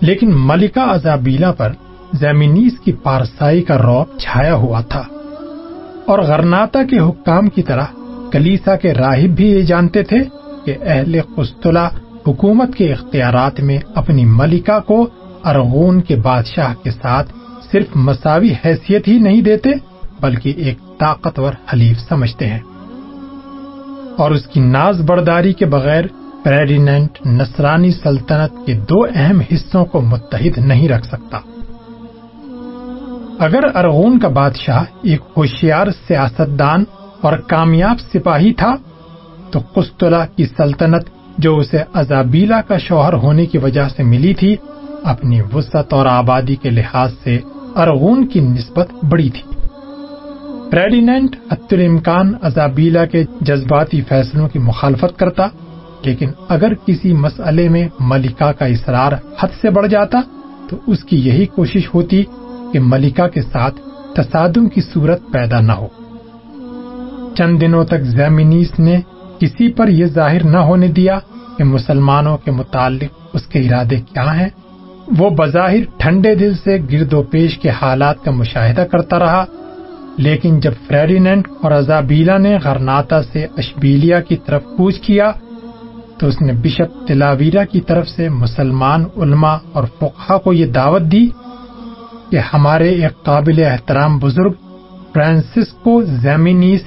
لیکن ملکہ ازابیلا پر زمینیس کی پارسائی کا روب چھایا ہوا تھا۔ اور غرناتا کے حکام کی طرح کلیسا کے راہب بھی یہ جانتے تھے کہ اہل قسطلہ حکومت کے اختیارات میں اپنی ملکہ کو ارغون کے بادشاہ کے ساتھ صرف مساوی حیثیت ہی نہیں دیتے، بلکہ ایک طاقتور حلیف سمجھتے ہیں۔ اور اس کی ناز برداری کے بغیر پریڈیننٹ نصرانی سلطنت کے دو اہم حصوں کو متحد نہیں رکھ سکتا۔ اگر ارغون کا بادشاہ ایک ہوشیار سیاستدان اور کامیاب سپاہی تھا، تو قسطلہ کی سلطنت جو اسے ازابیلا کا شوہر ہونے کی وجہ سے ملی تھی، اپنی وسط اور آبادی کے لحاظ سے ارغون کی نسبت بڑی تھی۔ پریڈیننٹ حت الامکان ازابیلا کے جذباتی فیصلوں کی مخالفت کرتا، لیکن اگر کسی مسئلے میں ملکہ کا اصرار حد سے بڑھ جاتا، تو اس کی یہی کوشش ہوتی کہ ملکہ کے ساتھ تصادم کی صورت پیدا نہ ہو۔ چند دنوں تک زیمنیس نے کسی پر یہ ظاہر نہ ہونے دیا کہ مسلمانوں کے متعلق اس کے ارادے کیا ہیں۔ وہ بظاہر ٹھنڈے دل سے گرد و پیش کے حالات کا مشاہدہ کرتا رہا۔ لیکن جب فریڈیننٹ اور ازابیلا نے غرناتا سے اشبیلیا کی طرف کوچ کیا، تو اس نے بشپ تلاویرا کی طرف سے مسلمان علماء اور فقہ کو یہ دعوت دی کہ ہمارے ایک قابل احترام بزرگ فرانسسکو زیمینیس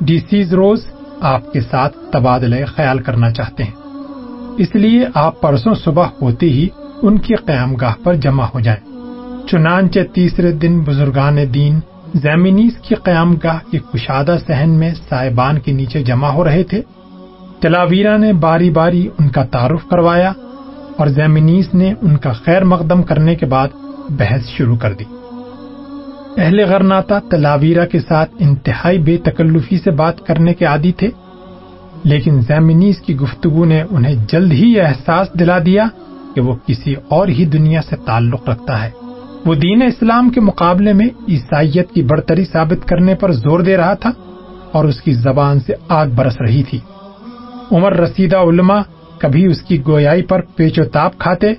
ڈیسیز روز آپ کے ساتھ تبادلہ خیال کرنا چاہتے ہیں۔ اس لیے آپ پرسوں صبح ہوتے ہی ان کی قیام گاہ پر جمع ہو جائیں۔ چنانچہ تیسرے دن بزرگان دین زیمینیس کی قیام گاہ کی کشادہ سہن میں سائبان کے نیچے جمع ہو رہے تھے۔ تلاویرا نے باری باری ان کا تعارف کروایا اور زیمینیس نے ان کا خیر مقدم کرنے کے بعد بحث شروع کر دی۔ اہل غرناتا تلاویرا کے ساتھ انتہائی بے تکلفی سے بات کرنے کے عادی تھے، لیکن زیمنیز کی گفتگو نے انہیں جلد ہی یہ احساس دلا دیا کہ وہ کسی اور ہی دنیا سے تعلق رکھتا ہے۔ وہ دین اسلام کے مقابلے میں عیسائیت کی برتری ثابت کرنے پر زور دے رہا تھا اور اس کی زبان سے آگ برس رہی تھی۔ عمر رسیدہ علماء کبھی اس کی گویائی پر پیچ و تاپ کھاتے،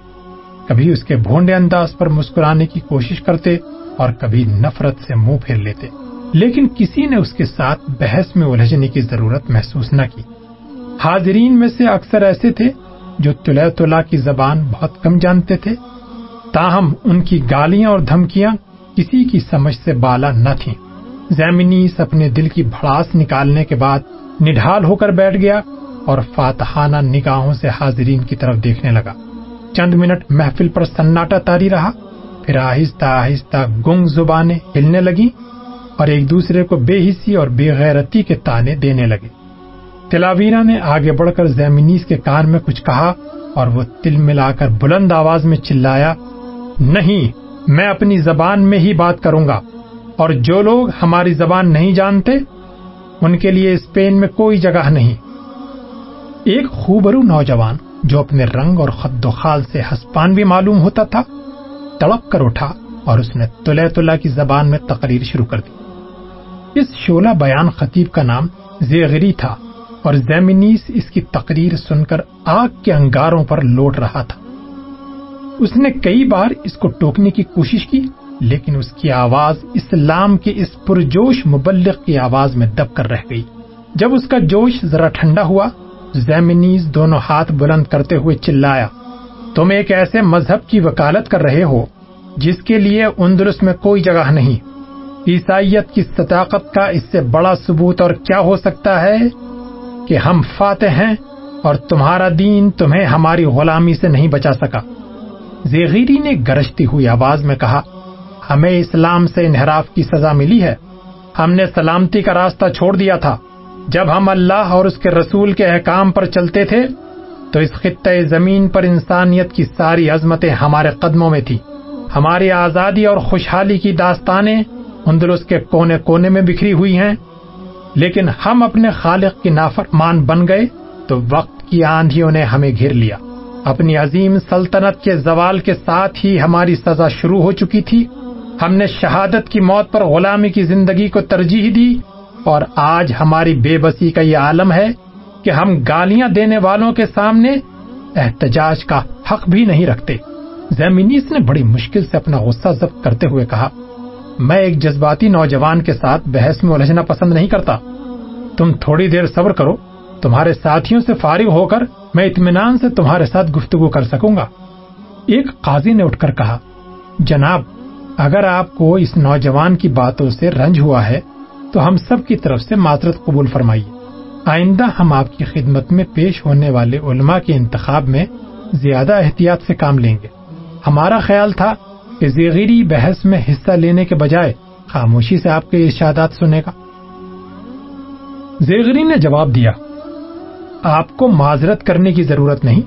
کبھی اس کے بھونڈے انداز پر مسکرانے کی کوشش کرتے اور کبھی نفرت سے منہ پھیر لیتے۔ لیکن کسی نے اس کے ساتھ بحث میں الجھنے کی ضرورت محسوس نہ کی۔ حاضرین میں سے اکثر ایسے تھے جو تلا تلا کی زبان بہت کم جانتے تھے۔ تاہم ان کی گالیاں اور دھمکیاں کسی کی سمجھ سے بالا نہ تھیں۔ زیمنیس اپنے دل کی بھڑاس نکالنے کے بعد نڈھال ہو کر بیٹھ گیا اور فاتحانہ نگاہوں سے حاضرین کی طرف دیکھنے لگا۔ چند منٹ محفل پر سناٹا تاری رہا۔ پھر آہستہ آہستہ گنگ زبانیں ہلنے لگی اور ایک دوسرے کو بے حصی اور بے غیرتی کے تانے دینے لگے۔ تلاویرا نے آگے بڑھ کر زیمنیس کے کان میں کچھ کہا اور وہ تل ملا کر بلند آواز میں چلایا نہیں، میں اپنی زبان میں ہی بات کروں گا۔ اور جو لوگ ہماری زبان نہیں جانتے، ان کے لیے اسپین میں کوئی جگہ نہیں۔ ایک خوبرو نوجوان جو اپنے رنگ اور خد و خال سے ہسپان بھی معلوم ہوتا تھا، تڑپ کر اٹھا اور اس نے تلے تلا کی زبان میں تقریر شروع کر دی۔ اس شولہ بیان خطیب کا نام زیغری تھا اور زیمنیس اس کی تقریر سن کر آگ کے انگاروں پر لوٹ رہا تھا۔ اس نے کئی بار اس کو ٹوکنے کی کوشش کی، لیکن اس کی آواز اسلام کے اس پرجوش مبلغ کی آواز میں دب کر رہ گئی۔ جب اس کا جوش ذرا ٹھنڈا ہوا زیمنیز دونوں ہاتھ بلند کرتے ہوئے چلایا۔ تم ایک ایسے مذہب کی وکالت کر رہے ہو، جس کے لیے اندرس میں کوئی جگہ نہیں۔ عیسائیت کی صداقت کا اس سے بڑا ثبوت اور کیا ہو سکتا ہے؟ کہ ہم فاتح ہیں اور تمہارا دین تمہیں ہماری غلامی سے نہیں بچا سکا۔ زیغیری نے گرجتی ہوئی آواز میں کہا، ہمیں اسلام سے انحراف کی سزا ملی ہے۔ ہم نے سلامتی کا راستہ چھوڑ دیا تھا۔ جب ہم اللہ اور اس کے رسول کے احکام پر چلتے تھے، تو اس خطۂ زمین پر انسانیت کی ساری عظمتیں ہمارے قدموں میں تھی ہماری آزادی اور خوشحالی کی داستانیں اندرس کے کونے کونے میں بکھری ہوئی ہیں۔ لیکن ہم اپنے خالق کی نافرمان بن گئے، تو وقت کی آندھیوں نے ہمیں گھر لیا۔ اپنی عظیم سلطنت کے زوال کے ساتھ ہی ہماری سزا شروع ہو چکی تھی۔ ہم نے شہادت کی موت پر غلامی کی زندگی کو ترجیح دی اور آج ہماری بے بسی کا یہ عالم ہے کہ ہم گالیاں دینے والوں کے سامنے احتجاج کا حق بھی نہیں رکھتے۔ زیمینیس نے بڑی مشکل سے اپنا غصہ ضبط کرتے ہوئے کہا، میں ایک جذباتی نوجوان کے ساتھ بحث میں الجھنا پسند نہیں کرتا۔ تم تھوڑی دیر صبر کرو۔ تمہارے ساتھیوں سے فارغ ہو کر میں اطمینان سے تمہارے ساتھ گفتگو کر سکوں گا۔ ایک قاضی نے اٹھ کر کہا، جناب، اگر آپ کو اس نوجوان کی باتوں سے رنج ہوا ہے، تو ہم سب کی طرف سے معذرت قبول فرمائیے۔ آئندہ ہم آپ کی خدمت میں پیش ہونے والے علماء کے انتخاب میں زیادہ احتیاط سے کام لیں گے۔ ہمارا خیال تھا کہ زیغیری بحث میں حصہ لینے کے بجائے خاموشی سے آپ کے ارشادات سنے گا۔ زیغری نے جواب دیا آپ کو معذرت کرنے کی ضرورت نہیں۔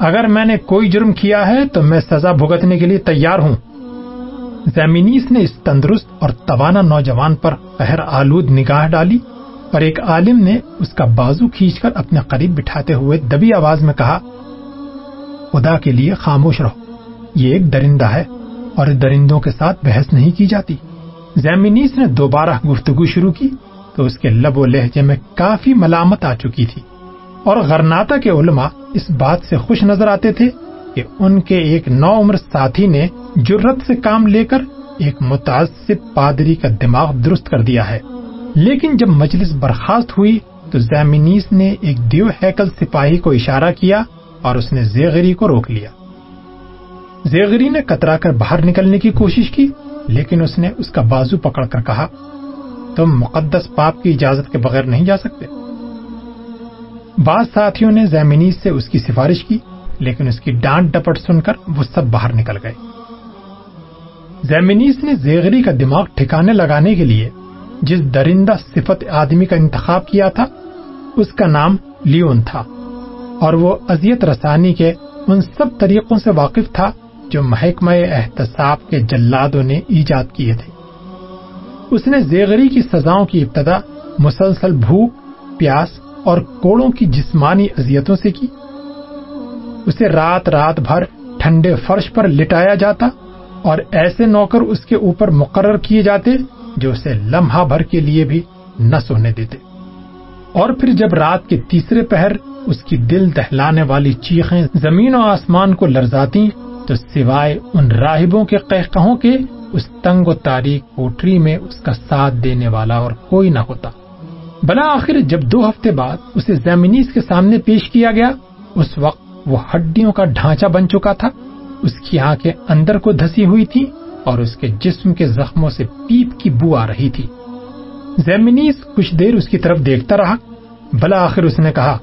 اگر میں نے کوئی جرم کیا ہے تو میں سزا بھگتنے کے لیے تیار ہوں۔ زیمینیس نے اس تندرست اور توانا نوجوان پر قہر آلود نگاہ ڈالی اور ایک عالم نے اس کا بازو کھینچ کر اپنے قریب بٹھاتے ہوئے دبی آواز میں کہا، خدا کے لیے خاموش رہو۔ یہ ایک درندہ ہے اور درندوں کے ساتھ بحث نہیں کی جاتی۔ زیمینیس نے دوبارہ گفتگو شروع کی تو اس کے لب و لہجے میں کافی ملامت آ چکی تھی۔ اور غرناتا کے علماء اس بات سے خوش نظر آتے تھے کہ ان کے ایک نو عمر ساتھی نے جرت سے کام لے کر ایک متعصب پادری کا دماغ درست کر دیا ہے۔ لیکن جب مجلس برخاست ہوئی تو زیمینیس نے ایک دیو ہیکل سپاہی کو اشارہ کیا اور اس نے زیغری کو روک لیا۔ زیغری نے کترا کر باہر نکلنے کی کوشش کی، لیکن اس نے اس کا بازو پکڑ کر کہا، تم مقدس پاپ کی اجازت کے بغیر نہیں جا سکتے۔ بعض ساتھیوں نے زیمینیز سے اس کی سفارش کی، لیکن اس کی ڈانٹ ڈپٹ سن کر وہ سب باہر نکل گئے۔ زیمینیز نے زیغری کا دماغ ٹھکانے لگانے کے لیے جس درندہ صفت آدمی کا انتخاب کیا تھا، اس کا نام لیون تھا۔ اور وہ ازیت رسانی کے ان سب طریقوں سے واقف تھا جو محکمہ احتساب کے جلادوں نے ایجاد کیے تھے۔ اس نے زیغری کی سزاؤں کی ابتدا مسلسل بھوک، پیاس اور کوڑوں کی جسمانی اذیتوں سے کی۔ اسے رات رات بھر ٹھنڈے فرش پر لٹایا جاتا اور ایسے نوکر اس کے اوپر مقرر کیے جاتے جو اسے لمحہ بھر کے لیے بھی نہ سونے دیتے۔ اور پھر جب رات کے تیسرے پہر اس کی دل دہلانے والی چیخیں زمین و آسمان کو لرزاتی، تو سوائے ان راہبوں کے قہقہوں کے، اس تنگ و تاریخ کوٹری میں اس کا ساتھ دینے والا اور کوئی نہ ہوتا۔ بلا آخر جب دو ہفتے بعد اسے زیمنیز کے سامنے پیش کیا گیا، اس وقت وہ ہڈیوں کا ڈھانچہ بن چکا تھا۔ اس کی آنکھیں اندر کو دھسی ہوئی تھی اور اس کے جسم کے زخموں سے پیپ کی بو آ رہی تھی۔ زیمنیز کچھ دیر اس کی طرف دیکھتا رہا۔ بلا آخر اس نے کہا،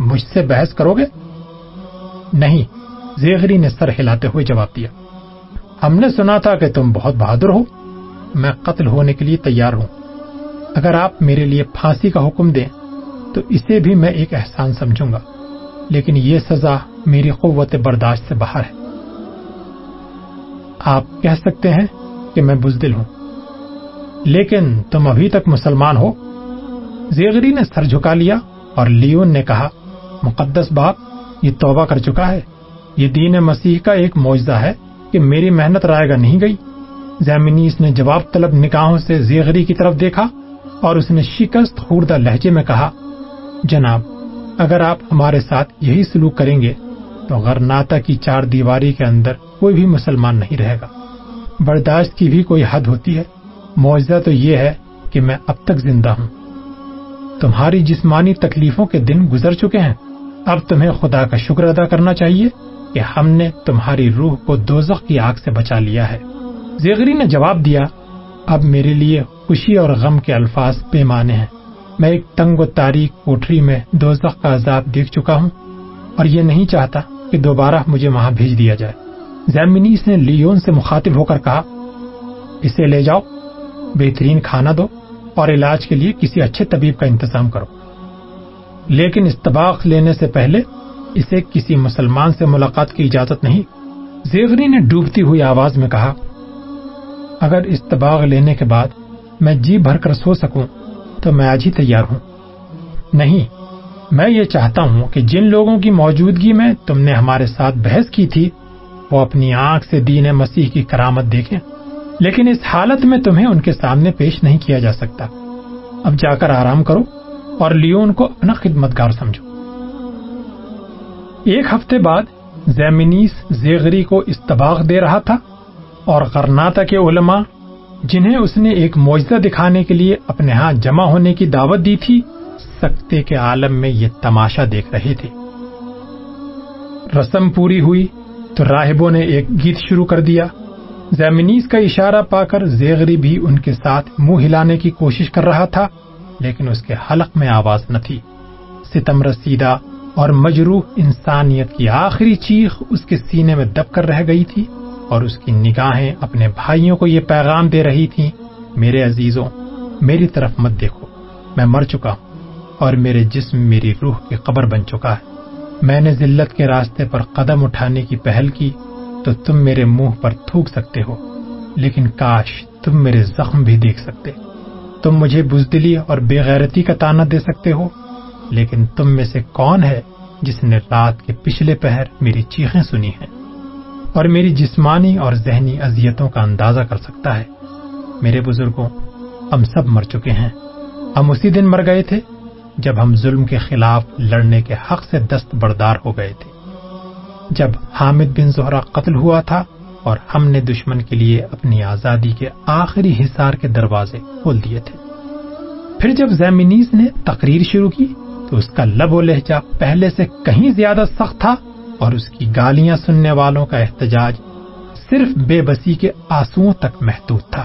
مجھ سے بحث کرو گے؟ نہیں، زیغری نے سر ہلاتے ہوئے جواب دیا۔ ہم نے سنا تھا کہ تم بہت بہادر ہو۔ میں قتل ہونے کے لیے تیار ہوں۔ اگر آپ میرے لیے پھانسی کا حکم دیں، تو اسے بھی میں ایک احسان سمجھوں گا۔ لیکن یہ سزا میری قوت برداشت سے باہر ہے۔ آپ کہہ سکتے ہیں کہ میں بزدل ہوں۔ لیکن تم ابھی تک مسلمان ہو۔ زیغری نے سر جھکا لیا اور لیون نے کہا، مقدس باپ، یہ توبہ کر چکا ہے۔ یہ دین مسیح کا ایک معجزہ ہے کہ میری محنت رائے گا نہیں گئی۔ زیمنیس نے جواب طلب نکاحوں سے زیغری کی طرف دیکھا۔ اور اس نے شکست خوردہ لہجے میں کہا، جناب، اگر آپ ہمارے ساتھ یہی سلوک کریں گے، تو غرناتا کی چار دیواری کے اندر کوئی بھی مسلمان نہیں رہے گا۔ برداشت کی بھی کوئی حد ہوتی ہے۔ معجزہ تو یہ ہے کہ میں اب تک زندہ ہوں۔ تمہاری جسمانی تکلیفوں کے دن گزر چکے ہیں۔ اب تمہیں خدا کا شکر ادا کرنا چاہیے کہ ہم نے تمہاری روح کو دوزخ کی آگ سے بچا لیا ہے۔ زیغری نے جواب دیا، اب میرے لیے خوشی اور غم کے الفاظ پیمانے ہیں۔ میں ایک تنگ و تاریخ کوٹری میں دوزخ کا عذاب دیکھ چکا ہوں اور یہ نہیں چاہتا کہ دوبارہ مجھے وہاں بھیج دیا جائے۔ زیمنیس نے لیون سے مخاطب ہو کر کہا، اسے لے جاؤ، بہترین کھانا دو اور علاج کے لیے کسی اچھے طبیب کا انتظام کرو۔ لیکن استباق لینے سے پہلے اسے کسی مسلمان سے ملاقات کی اجازت نہیں۔ زیغری نے ڈوبتی ہوئی آواز میں کہا، اگر استباغ لینے کے بعد میں جی بھر کر سو سکوں تو میں آج ہی تیار ہوں۔ نہیں، میں یہ چاہتا ہوں کہ جن لوگوں کی موجودگی میں تم نے ہمارے ساتھ بحث کی تھی، وہ اپنی آنکھ سے دین مسیح کی کرامت دیکھیں۔ لیکن اس حالت میں تمہیں ان کے سامنے پیش نہیں کیا جا سکتا۔ اب جا کر آرام کرو اور لیون کو اپنا خدمت گار سمجھو۔ ایک ہفتے بعد زیمنیس زیغری کو استباغ دے رہا تھا اور غرناتا کے علماء جنہیں اس نے ایک معجزہ دکھانے کے لیے اپنے ہاں جمع ہونے کی دعوت دی تھی، سکتے کے عالم میں یہ تماشا دیکھ رہے تھے۔ رسم پوری ہوئی تو راہبوں نے ایک گیت شروع کر دیا۔ زیمنیز کا اشارہ پا کر زیغری بھی ان کے ساتھ منہ ہلانے کی کوشش کر رہا تھا، لیکن اس کے حلق میں آواز نہ تھی۔ ستم رسیدہ اور مجروح انسانیت کی آخری چیخ اس کے سینے میں دب کر رہ گئی تھی۔ اور اس کی نگاہیں اپنے بھائیوں کو یہ پیغام دے رہی تھی میرے عزیزوں، میری طرف مت دیکھو، میں مر چکا ہوں اور میرے جسم میری روح کی قبر بن چکا ہے۔ میں نے ذلت کے راستے پر قدم اٹھانے کی پہل کی تو تم میرے منہ پر تھوک سکتے ہو، لیکن کاش تم میرے زخم بھی دیکھ سکتے۔ تم مجھے بزدلی اور بے غیرتی کا تانا دے سکتے ہو، لیکن تم میں سے کون ہے جس نے رات کے پچھلے پہر میری چیخیں سنی ہیں؟ اور میری جسمانی اور ذہنی اذیتوں کا اندازہ کر سکتا ہے۔ میرے بزرگوں، ہم سب مر چکے ہیں۔ ہم اسی دن مر گئے تھے جب ہم ظلم کے خلاف لڑنے کے حق سے دست بردار ہو گئے تھے۔ جب حامد بن زہرا قتل ہوا تھا اور ہم نے دشمن کے لیے اپنی آزادی کے آخری حصار کے دروازے کھول دیے تھے۔ پھر جب زیمنیز نے تقریر شروع کی تو اس کا لب و لہجہ پہلے سے کہیں زیادہ سخت تھا۔ اور اس کی گالیاں سننے والوں کا احتجاج صرف بے بسی کے آنسو تک محدود تھا۔